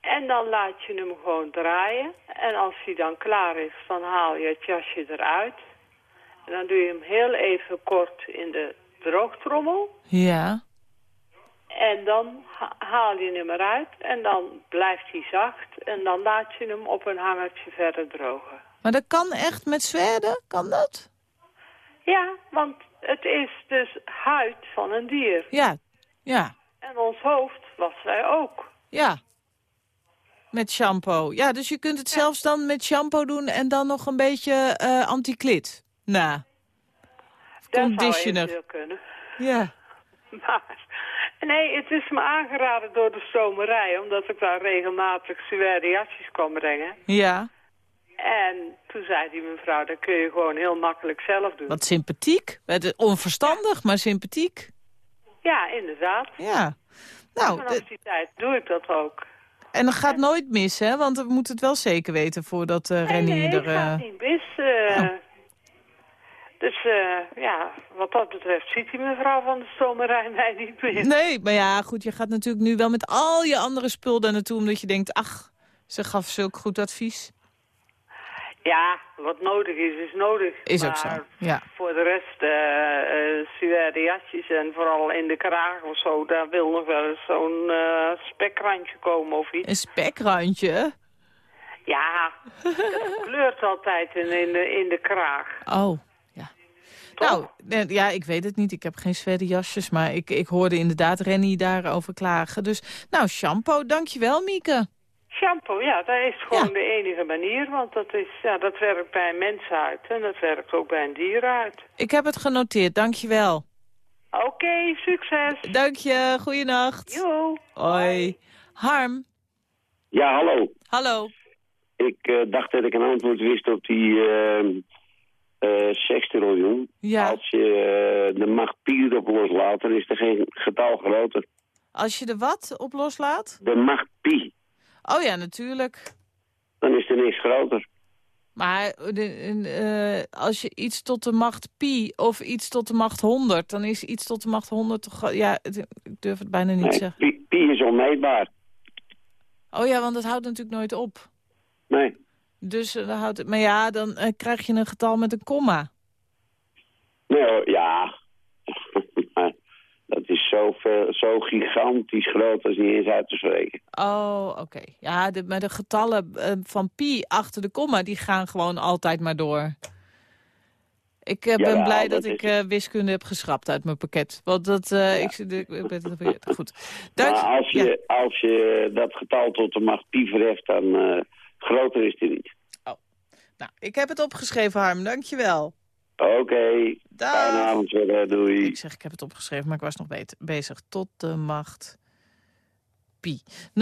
En dan laat je hem gewoon draaien. En als hij dan klaar is, dan haal je het jasje eruit. En dan doe je hem heel even kort in de droogtrommel. Ja. En dan ha- haal je hem eruit en dan blijft hij zacht. En dan laat je hem op een hangertje verder drogen. Maar dat kan echt met zweden? Kan dat? Ja, want het is dus huid van een dier. Ja. Ja. En ons hoofd was wij ook. Ja. Met shampoo. Ja, dus je kunt het zelfs dan met shampoo doen en dan nog een beetje eh anti-klit. Nou. Dat Conditioner. zou eventueel kunnen. Ja. [LAUGHS] Maar, nee, het is me aangeraden door de stomerij, omdat ik daar regelmatig suède jasjes kwam brengen. Ja. En toen zei die mevrouw, dat kun je gewoon heel makkelijk zelf doen. Wat sympathiek. Onverstandig, maar sympathiek. Ja, inderdaad. Ja. Nou, Vanaf die tijd doe ik dat ook. En dat gaat nooit mis, hè? Want we moeten het wel zeker weten voordat uh, Rennie nee, er... het gaat eh, niet mis. Dus eh, ja, wat dat betreft ziet die mevrouw van de stomerij [LAUGHS] mij niet meer. Nee, maar ja, goed, je gaat natuurlijk nu wel met al je andere spul daar naartoe... omdat je denkt, ach, ze gaf zulk goed advies. Ja, wat nodig is, is nodig. Is ook Maar zo, ja. Voor de rest, uh, suède jasjes en vooral in de kraag of zo... daar wil nog wel eens zo'n spekrandje komen of iets. Een spekrandje? Ja, [LAUGHS] dat kleurt altijd in, in, de, in de kraag. Oh, ja. Nou, nee, ja, ik weet het niet. Ik heb geen zwerde jasjes, maar ik, ik hoorde inderdaad Rennie daarover klagen. Dus, nou, shampoo, dankjewel, Mieke. Shampoo, ja, dat is gewoon de enige manier. Want dat, is, ja, dat werkt bij een mens uit en dat werkt ook bij een dier uit. Ik heb het genoteerd, dankjewel. Oké, succes. Dank je, goeienacht. Jo. Hoi. Harm. Ja, hallo. Hallo. Ik uh, dacht dat ik een antwoord wist op die uh, uh, sekstriljoen. Ja. Als je uh, de macht pi erop loslaat, dan is er geen getal groter. Als je de wat op loslaat? De macht pi. Oh ja, natuurlijk. Dan is er niks groter. Maar de, uh, als je iets tot de macht pi of iets tot de macht 100, dan is iets tot de macht 100 toch... Ja, ik durf het bijna niet nee, te zeggen. Pi, pi, is onmeetbaar. Oh ja, want dat houdt natuurlijk nooit op. Nee. Dus eh, dan houdt het... Maar ja, dan eh, krijg je een getal met een komma. Nou ja, [LAUGHS] dat is zo, veel, zo gigantisch groot als niet eens uit te spreken. Oh, oké. Ja, de, maar de getallen eh, van pi achter de komma, die gaan gewoon altijd maar door. Ik ben blij dat dat ik is- wiskunde heb geschrapt uit mijn pakket. Want dat... eh, ik, ben- goed. Dank, maar als je, als je dat getal tot de macht pi verheft, dan groter is het niet. nou, ik heb het opgeschreven, Harm. Dankjewel. Oké, Dag. fijne avond verder, doei. Ik zeg, ik heb het opgeschreven, maar ik was nog bezig. Tot de macht pi. 0800-1121.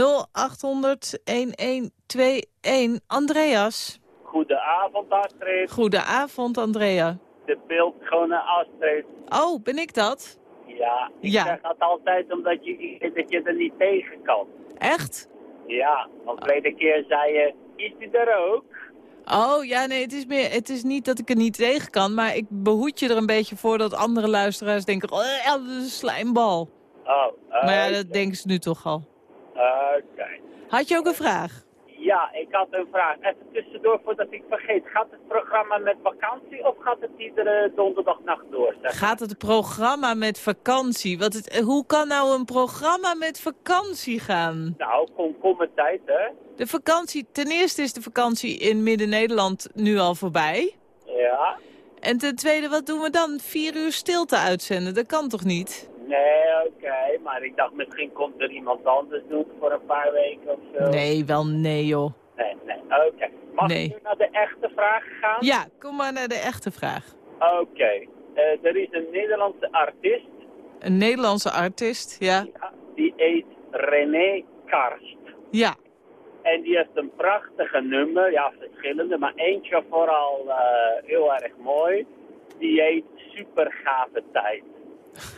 Andreas. Goedenavond, Astrid. Goedenavond, Andrea. De beeldschone Astrid. Oh, ben ik dat? Ja, ik Ja. zeg dat altijd omdat je, dat je er niet tegen kan. Echt? Ja, want de tweede keer zei je, is die er ook? Oh, ja, nee, het is, meer, het is niet dat ik er niet tegen kan, maar ik behoed je er een beetje voor dat andere luisteraars denken, oh, dat is een slijmbal. Oh, Maar ja, dat denken ze nu toch al. Oké. Had je ook een vraag? Ja, ik had een vraag. Even tussendoor voordat ik vergeet. Gaat het programma met vakantie of gaat het iedere donderdagnacht door? Zeg? Gaat het programma met vakantie? Wat het, eh, hoe kan nou een programma met vakantie gaan? Nou, komkommertijd, hè? De vakantie, ten eerste is de vakantie in Midden-Nederland nu al voorbij. Ja. En ten tweede, wat doen we dan? Vier uur stilte uitzenden? Dat kan toch niet? Nee, oké. Maar ik dacht misschien komt er iemand anders doen voor een paar weken of zo. Nee, wel nee joh. Nee, nee. Oké. Mag Nee. ik nu naar de echte vraag gaan? Ja, kom maar naar de echte vraag. Oké. Eh, er is een Nederlandse artiest, Een Nederlandse artiest, ja. die heet René Karst. Ja. En die heeft een prachtige nummer, ja verschillende, maar eentje vooral eh, heel erg mooi. Die heet Supergave Tijd.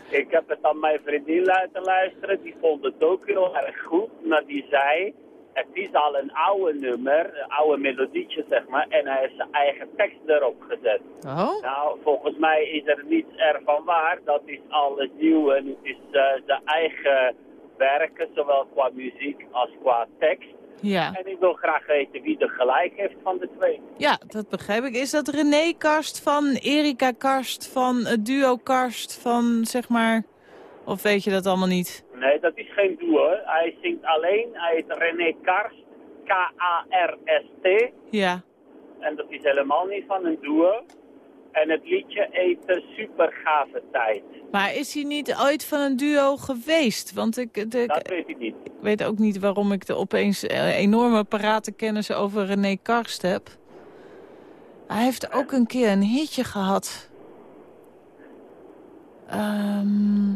Ik heb het aan mijn vriendin laten luisteren, die vond het ook heel erg goed. Maar die zei, het is al een oude nummer, een oude melodietje zeg maar, en hij heeft zijn eigen tekst erop gezet. Oh? Nou, volgens mij is er niets ervan waar. Dat is alles nieuw en het is eh, zijn eigen werken, zowel qua muziek als qua tekst. Ja. En ik wil graag weten wie er gelijk heeft van de twee. Ja, dat begrijp ik. Is dat René Karst van Erika Karst van het duo Karst van, zeg maar... Of weet je dat allemaal niet? Nee, dat is geen duo. Hij zingt alleen. Hij heet René Karst. K-A-R-S-T. Ja. En dat is helemaal niet van een duo. En het liedje heet eh, Supergave Tijd. Maar is hij niet ooit van een duo geweest? Want ik, de, Dat weet ik niet. ik weet ook niet waarom ik er opeens eh, enorme parate kennis over René Karst heb. Hij heeft ook een keer een hitje gehad. Ehm,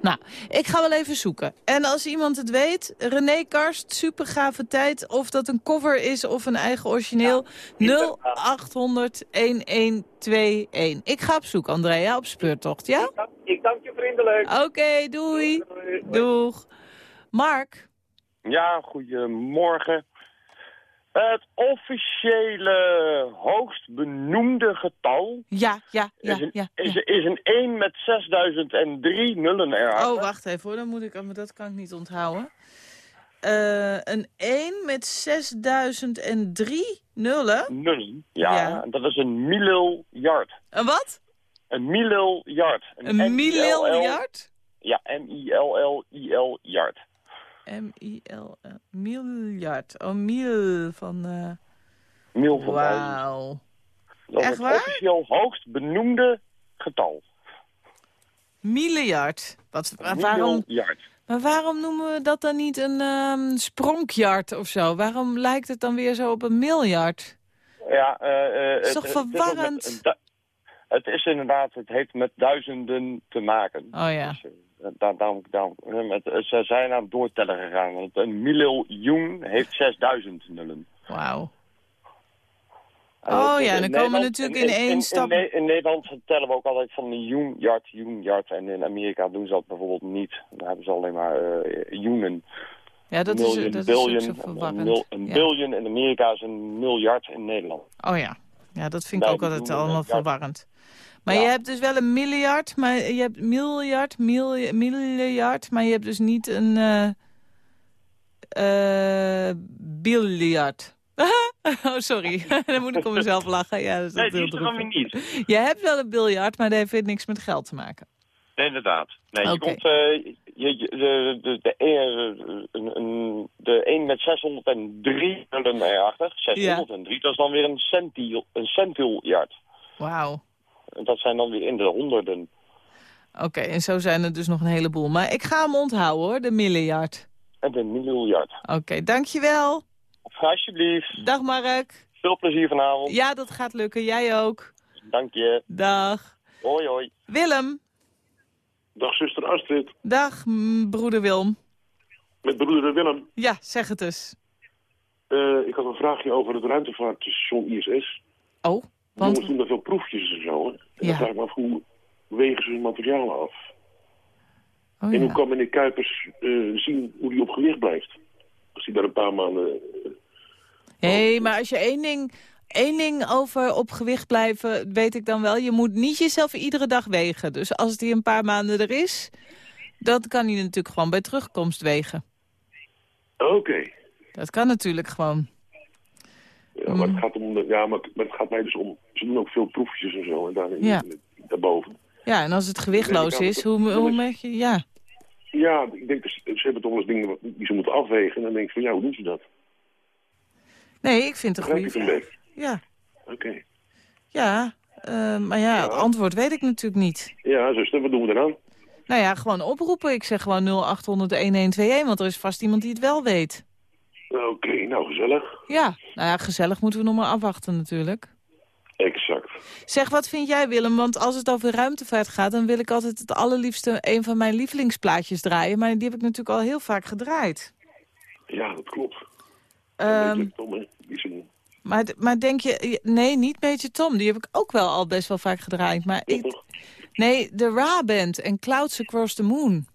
nou, ik ga wel even zoeken. En als iemand het weet, René Karst, supergave tijd. Of dat een cover is of een eigen origineel. 0800 1121. Ik ga op zoek, Andrea, op speurtocht, ja? Ik dank je vriendelijk. Oké, doei. Doeg. Mark, Ja, goedemorgen. Het officiële hoogst benoemde getal ja, ja, ja, is, een, ja. is, is een 1 met 6003 nullen erachter. Oh, wacht even hoor, dan moet ik, dat kan ik niet onthouden. Eh, een 1 met 6003 nullen. Nullen, ja. Dat is een miljard. Een wat? Een miljard. Een miljard? Ja, M-I-L-L-I-L-jard. M-I-L... Miljard. Oh, mil van... Mil van Wauw. Dat is Echt het waar? officieel hoogst benoemde getal. Miljard. Wat, waarom, Miljard. maar waarom noemen we dat dan niet een ehm spronkyard of zo? Waarom lijkt het dan weer zo op een miljard? Ja, eh, eh, Is toch het- het verwarrend? Het is inderdaad, het heeft met duizenden te maken. Oh ja. Eh, Daar, daarom, daarom, met, ze zijn aan het doortellen gegaan. Want een miljoen heeft 6000 nullen. Wauw. Oh ja, dan komen Nederland- natuurlijk in één stap... In, Ne- in Nederland tellen we ook altijd van yard, joenjard. En in Amerika doen ze dat bijvoorbeeld niet. Dan hebben ze alleen maar joenen. Ja, dat is, dat is ook zo Een, verwarrend. mil- een Ja. billion in Amerika is een miljard in Nederland. Oh ja. Ja, dat vind ik ook altijd een allemaal verwarrend. Maar je hebt dus wel een miljard, maar je hebt miljard, mil- miljard, maar je hebt dus niet een eh eh biljard. [LAUGHS] oh, sorry. [LAUGHS] Dan moet ik om mezelf lachen. Ja, dat is Nee, er dan weer niet. Je hebt wel een biljart, maar dat heeft niks met geld te maken. Nee, inderdaad. Nee, je komt... eh, je, de, de, de, een- een, een, de 1 met 603 nullen erachter. 603, dat is dan weer een centil, een centiljard. Wauw. En dat zijn dan weer in de honderden. Oké, en zo zijn er dus nog een heleboel. Maar ik ga hem onthouden hoor, de miljard. En de miljard. Oké, dankjewel. Alsjeblieft. Dag Mark. Veel plezier vanavond. Ja, dat gaat lukken. Jij ook. Dank je. Dag. Hoi, hoi. Willem. Dag zuster Astrid, Dag broeder Wilm. met broeder Willem. Ja, zeg het eens. Eh, ik had een vraagje over het ruimtevaartstation ISS. Oh, Want... Jongens doen daar veel proefjes en zo. Hè? En Ja. dan vraag ik me af, hoe wegen ze hun materialen af? Oh, en hoe ja. kan meneer Kuipers eh, zien hoe die op gewicht blijft? Als hij daar een paar maanden... eh, Hé, maar als je één ding, één ding over op gewicht blijven, weet ik dan wel. Je moet niet jezelf iedere dag wegen. Dus als die een paar maanden er is, dan kan hij natuurlijk gewoon bij terugkomst wegen. Oké. Dat kan natuurlijk gewoon. Ja, maar het gaat om de, ja, maar, maar het gaat mij dus om... Ze doen ook veel proefjes en zo. En daar, Ja. daarboven. Ja, en als het gewichtloos is, hoe, hoe merk je... Ja. Ja, ik denk, ze, hebben toch wel eens dingen die ze moeten afwegen. En dan denk ik van, ja, hoe doen ze dat? Nee, ik vind het een goede vraag. Ja, Oké. ja. eh, maar ja, het antwoord weet ik natuurlijk niet. Ja, zuster, wat doen we eraan? Nou ja, gewoon oproepen. Ik zeg gewoon 0800-1121, want er is vast iemand die het wel weet. Oké, nou, gezellig. Ja, nou ja, gezellig moeten we nog maar afwachten natuurlijk. Exact. Zeg, wat vind jij Willem? Want als het over ruimtevaart gaat... dan wil ik altijd het allerliefste een van mijn lievelingsplaatjes draaien. Maar die heb ik natuurlijk al heel vaak gedraaid. Ja, dat klopt. Ehm, Tom, hè? Die maar, maar denk je... Nee, niet Beetje Tom. Die heb ik ook wel al best wel vaak gedraaid. Maar ik, nee, de Ra Band en Clouds Across the Moon.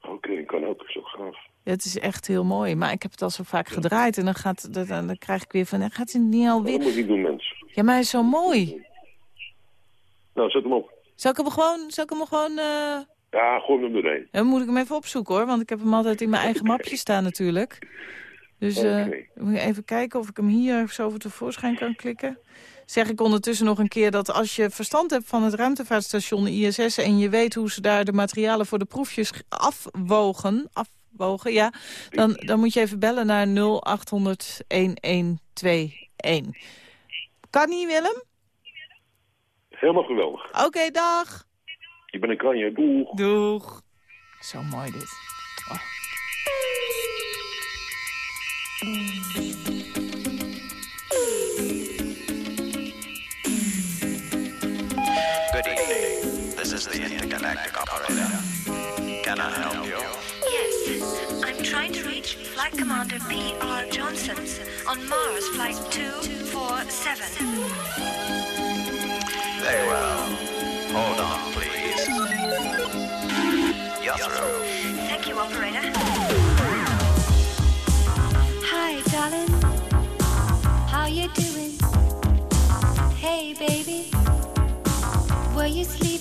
Oké, kan ook. Het is echt heel mooi. Maar ik heb het al zo vaak gedraaid. En dan, gaat, dan, dan krijg ik weer van... "Eh, Gaat het niet Dat alweer... moet ik doen, mens. Ja, maar hij is zo mooi. Nou, zet hem op. Zal ik hem gewoon... Zal ik hem gewoon eh, Ja, gooi hem. Dan moet ik hem even opzoeken hoor, want ik heb hem altijd in mijn eigen mapje staan natuurlijk. Dus Oké. moet ik even kijken of ik hem hier zo voor tevoorschijn kan klikken. Zeg ik ondertussen nog een keer dat als je verstand hebt van het ruimtevaartstation ISS... en je weet hoe ze daar de materialen voor de proefjes afwogen, afwogen ja, dan, dan moet je even bellen naar 0800-1121. Kan niet, Willem? Helemaal geweldig. Oké, dag. Ik ben een kanje. Doeg. Doeg. Zo mooi dit. Oh. Good evening. This is the intergalactic operator. Can I help trying to reach Flight Commander P.R. Johnson on Mars Flight 247. Very well. Hold on, please. You're. Thank you, operator. Hi, darling. How you doing? Hey, baby. Were you sleeping?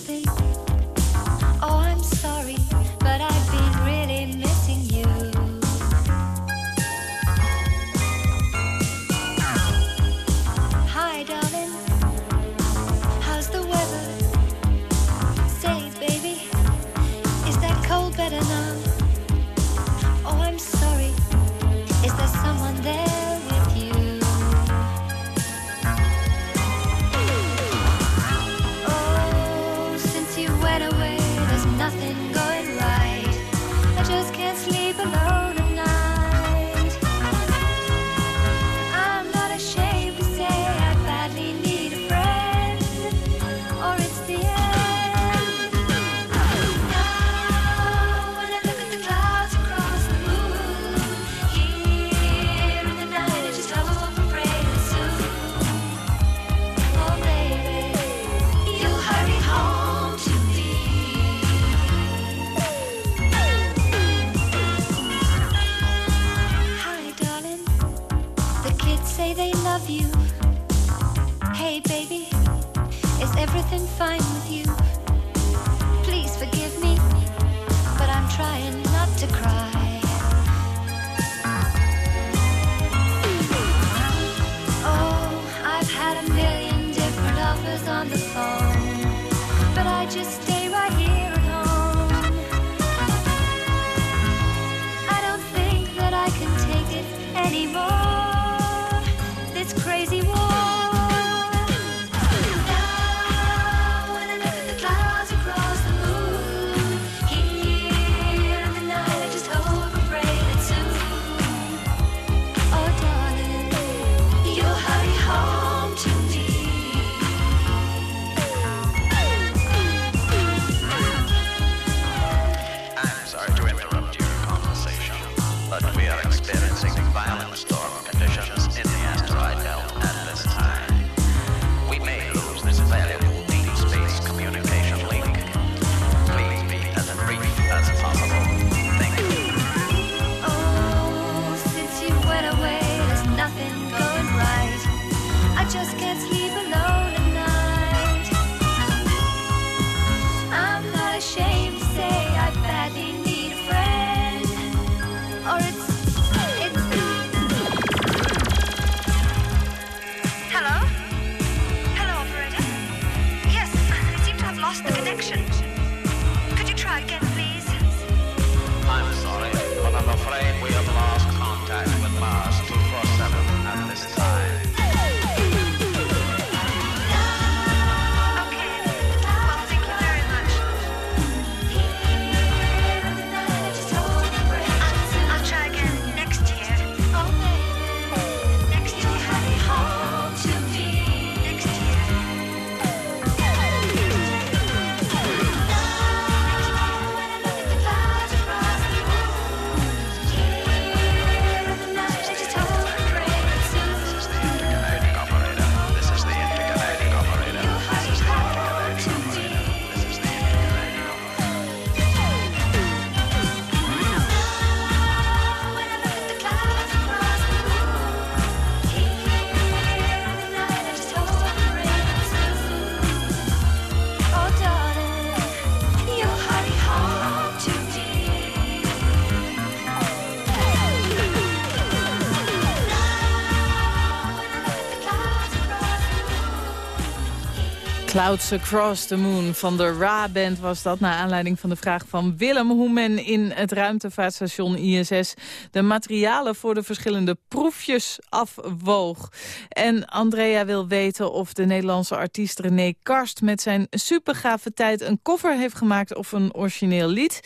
Clouds Across the Moon van de Ra-band was dat... naar aanleiding van de vraag van Willem... hoe men in het ruimtevaartstation ISS... de materialen voor de verschillende proefjes afwoog. En Andrea wil weten of de Nederlandse artiest René Karst... met zijn supergave tijd een cover heeft gemaakt of een origineel lied.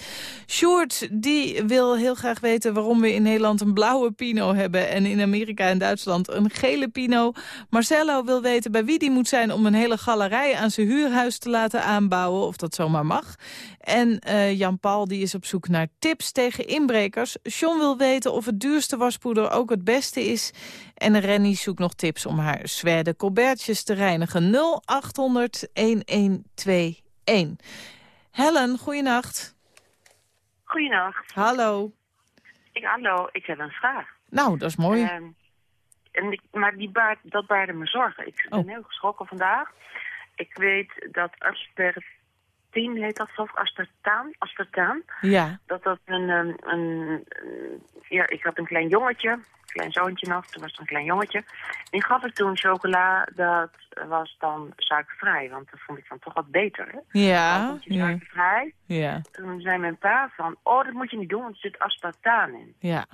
Sjoerd die wil heel graag weten waarom we in Nederland een blauwe pino hebben... en in Amerika en Duitsland een gele pino. Marcello wil weten bij wie die moet zijn om een hele galerij aan zijn huurhuis te laten aanbouwen, of dat zomaar mag. En eh, Jan-Paul die is op zoek naar tips tegen inbrekers. John wil weten of het duurste waspoeder ook het beste is. En Rennie zoekt nog tips om haar zwerde colbertjes te reinigen. 0800 1121. Helen, goeienacht. Goedenacht. Hallo. Ik, hallo, ik heb een vraag. Nou, dat is mooi. Ehm, en ik, maar die baard, dat baarde me zorgen. Ik ben Oh. heel geschrokken vandaag. Ik weet dat aspertine heet dat zelf, aspartaan, aspartaan. Ja. Dat dat een, ehm, een, een- ja, ik had een klein jongetje, een klein zoontje nog, toen was het een klein jongetje. Die gaf ik toen chocola, dat was dan suikervrij, want dat vond ik dan toch wat beter. Hè? Ja. Je Ja. suikervrij? Ja. Toen zei mijn pa van, oh dat moet je niet doen, want er zit aspartaan in. Ja.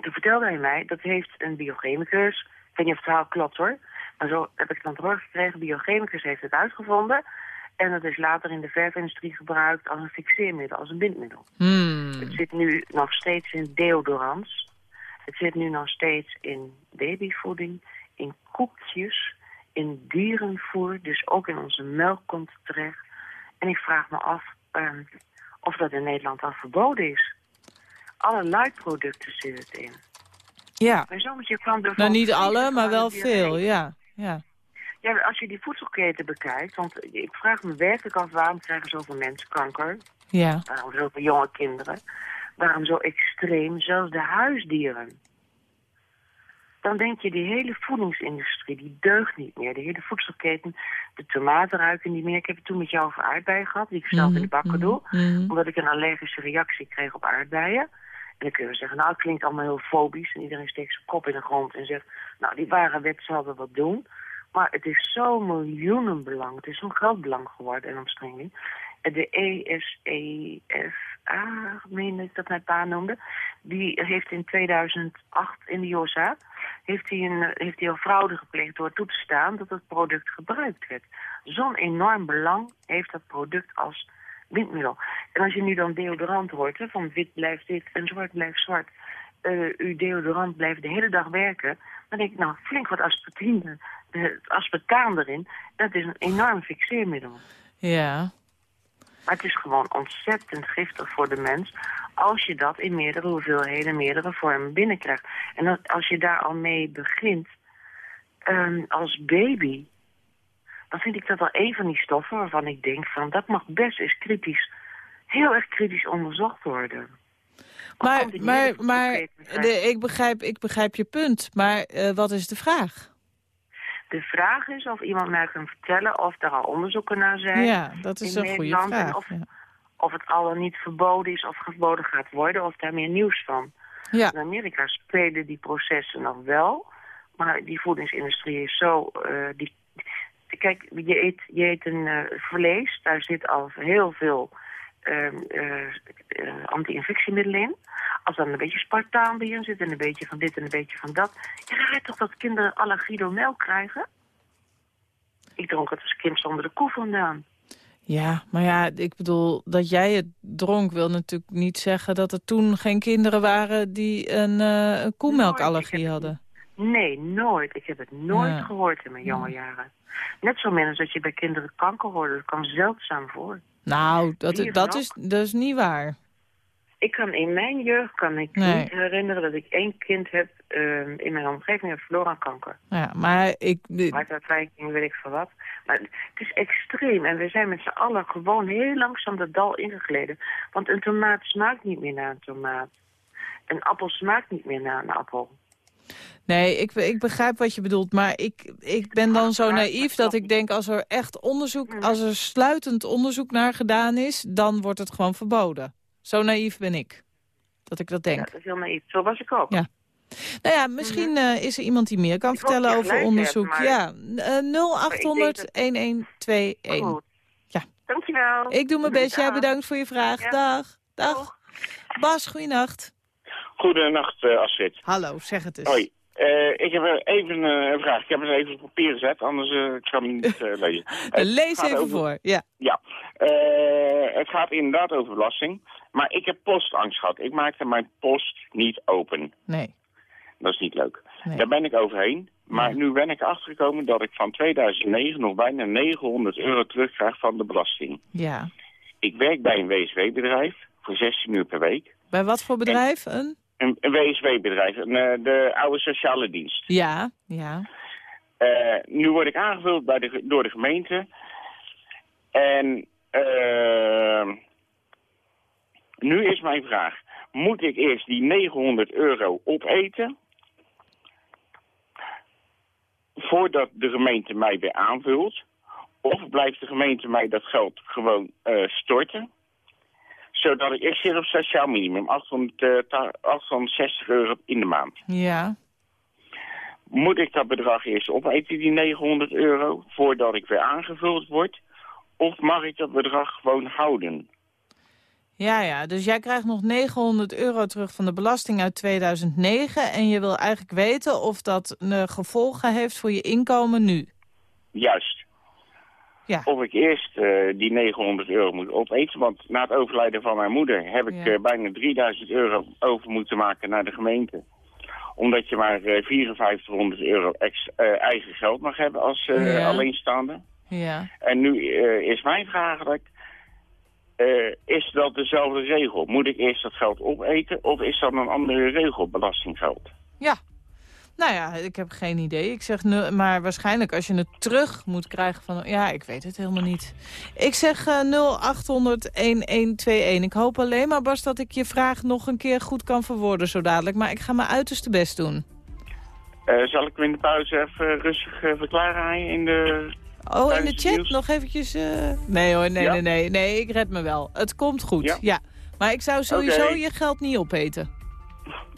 Toen vertelde hij mij, dat heeft een biochemicus, ik weet niet of het verhaal klopt hoor, maar zo heb ik het dan te horen gekregen, biochemicus heeft het uitgevonden. En dat is later in de verfindustrie gebruikt als een fixeermiddel, als een bindmiddel. Hmm. Het zit nu nog steeds in deodorants. Het zit nu nog steeds in babyvoeding, in koekjes, in dierenvoer, dus ook in onze melk komt het terecht. En ik vraag me af ehm, of dat in Nederland al verboden is. Allerlei producten zitten het in. Ja. Mijn zoontje kwam er Nou, niet alle, maar wel veel, ja. Ja. Ja, als je die voedselketen bekijkt, want ik vraag me werkelijk af waarom krijgen zoveel mensen kanker? Ja. Waarom zoveel jonge kinderen? Waarom zo extreem? Zelfs de huisdieren. Dan denk je, die hele voedingsindustrie, die deugt niet meer. De hele voedselketen, de tomaten ruiken niet meer. Ik heb het toen met jou over aardbeien gehad, die ik zelf in de bakken doe. Mhm. Omdat ik een allergische reactie kreeg op aardbeien. Dan kun je zeggen, nou, het klinkt allemaal heel fobisch. En iedereen steekt zijn kop in de grond en zegt, nou, die ware wet zal wel wat doen. Maar het is zo'n miljoenenbelang. Het is zo'n geldbelang geworden en omstrenging. De ESEFA, meen ik dat mijn pa noemde, die heeft in 2008 in de USA heeft hij, een, heeft hij een fraude gepleegd door toe te staan dat het product gebruikt werd. Zo'n enorm belang heeft dat product als windmiddel. En als je nu dan deodorant hoort, hè, van wit blijft wit en zwart blijft zwart. eh, uw deodorant blijft de hele dag werken. Dan denk ik, nou, flink wat aspartine, eh, het aspartaan erin. Dat is een enorm fixeermiddel. Ja. Maar het is gewoon ontzettend giftig voor de mens... als je dat in meerdere hoeveelheden, meerdere vormen binnenkrijgt. En als je daar al mee begint ehm, als baby... dan vind ik dat wel een van die stoffen waarvan ik denk... van dat mag best eens kritisch, heel erg kritisch onderzocht worden. Maar, maar, maar de, ik, begrijp, ik begrijp je punt. Maar eh, wat is de vraag? De vraag is of iemand mij kan vertellen of er al onderzoeken naar zijn. Ja, dat is in een goede Nederland, vraag. Of, ja. of het al dan niet verboden is of verboden gaat worden, of daar meer nieuws van. Ja. In Amerika spelen die processen nog wel, maar die voedingsindustrie is zo... eh, die- kijk, je eet, je eet een eh, vlees, daar zit al heel veel ehm, eh, eh, anti-infectiemiddelen in. Als dan een beetje spartaan bij zit en een beetje van dit en een beetje van dat... Ja, dan je toch dat kinderen allergie door melk krijgen? Ik dronk het als kind zonder de koe vandaan. Ja, maar ja, ik bedoel, dat jij het dronk wil natuurlijk niet zeggen dat er toen geen kinderen waren die een, een koemelkallergie hadden. Nee, nooit. Ik heb het nooit Ja. gehoord in mijn jonge jaren. Net zo min als dat je bij kinderen kanker hoort. Dat kwam zeldzaam voor. Nou, dat, dat, is, dat is niet waar. Ik kan in mijn jeugd kan ik Nee. niet herinneren dat ik één kind heb ehm, in mijn omgeving heb verloren aan kanker. Ja, maar ik... Hartuitwijking, weet ik veel wat. Maar het is extreem en we zijn met z'n allen gewoon heel langzaam dat dal ingegleden. Want een tomaat smaakt niet meer naar een tomaat. Een appel smaakt niet meer naar een appel. Nee, ik, ik begrijp wat je bedoelt, maar ik, ik ben dan zo naïef dat ik denk als er echt onderzoek, als er sluitend onderzoek naar gedaan is, dan wordt het gewoon verboden. Zo naïef ben ik, dat ik dat denk. Ja, dat is heel naïef. Zo was ik ook. Ja. Nou ja, misschien eh, is er iemand die meer kan Ik vertellen over gelijk onderzoek. maar- Ja, eh, 0800-1121. Goed. Ja. Dankjewel. Ik doe mijn best. Jij Dag. bedankt voor je vraag. Ja. Dag. Dag. Bas, goeienacht. Goedenacht, eh Astrid. Hallo, zeg het eens. Hoi. Eh, ik heb er even eh, een vraag. Ik heb het even op papier gezet, anders ik kan hem niet [LAUGHS] lezen. Lees even over- voor. Ja. Ja, het gaat inderdaad over belasting. Maar ik heb postangst gehad. Ik maakte mijn post niet open. Nee. Dat is niet leuk. Daar ben ik overheen. Maar nu ben ik achtergekomen dat ik van 2009 nog bijna 900 euro terugkrijg van de belasting. Ja. Ik werk bij een WSW-bedrijf voor 16 uur per week. Bij wat voor bedrijf? Een? Een, een WSW-bedrijf, eh, de oude sociale dienst. Ja, ja. Eh, nu word ik aangevuld bij de, door de gemeente. En eh, nu is mijn vraag. Moet ik eerst die 900 euro opeten? Voordat de gemeente mij weer aanvult? Of blijft de gemeente mij dat geld gewoon eh, storten? Zodat ik, ik zit op sociaal minimum, 800, eh, 860 euro in de maand. Ja. Moet ik dat bedrag eerst opeten, die 900 euro, voordat ik weer aangevuld word? Of mag ik dat bedrag gewoon houden? Ja, ja. Dus jij krijgt nog 900 euro terug van de belasting uit 2009. En je wil eigenlijk weten of dat eh, gevolgen heeft voor je inkomen nu. Juist. Ja. Of ik eerst eh, die 900 euro moet opeten. Want na het overlijden van mijn moeder heb ik Ja. eh, bijna 3000 euro over moeten maken naar de gemeente. Omdat je maar eh 5400 euro ex, eigen geld mag hebben als Ja. alleenstaande. Ja. En nu is mijn vraag eigenlijk, is dat dezelfde regel? Moet ik eerst dat geld opeten of is dat een andere regel, belastinggeld? Ja. Nou ja, ik heb geen idee. Ik zeg, maar waarschijnlijk als je het terug moet krijgen van... Ja, ik weet het helemaal niet. Ik zeg eh 0800-1121. Ik hoop alleen maar, Bas, dat ik je vraag nog een keer goed kan verwoorden zo dadelijk. Maar ik ga mijn uiterste best doen. Eh, zal ik hem in de pauze even rustig eh, verklaren aan je in de... Oh, in de chat nieuws? nog eventjes... Nee hoor, nee, Ja? nee, nee, nee. Ik red me wel. Het komt goed, ja. Ja? Maar ik zou sowieso je geld niet opeten.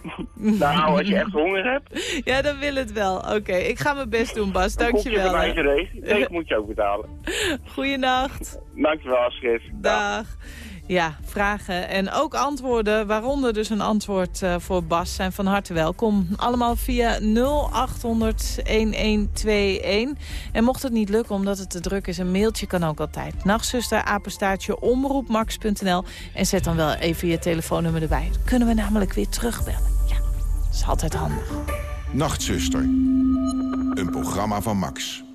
[LAUGHS] nou, als je echt honger hebt... Ja, dan wil het wel. Oké, ik ga mijn best doen, Bas. dan Dankjewel. Een race. Nee, moet je ook betalen. [LAUGHS] Goeienacht. Dankjewel, Astrid. Dag. Ja, vragen en ook antwoorden, waaronder dus een antwoord eh, voor Bas, zijn van harte welkom. Allemaal via 0800-1121. En mocht het niet lukken omdat het te druk is, een mailtje kan ook altijd. Nachtzuster, apenstaartje, omroepmax.nl. En zet dan wel even je telefoonnummer erbij. Kunnen we namelijk weer terugbellen. Ja, dat is altijd handig. Nachtzuster. Een programma van Max.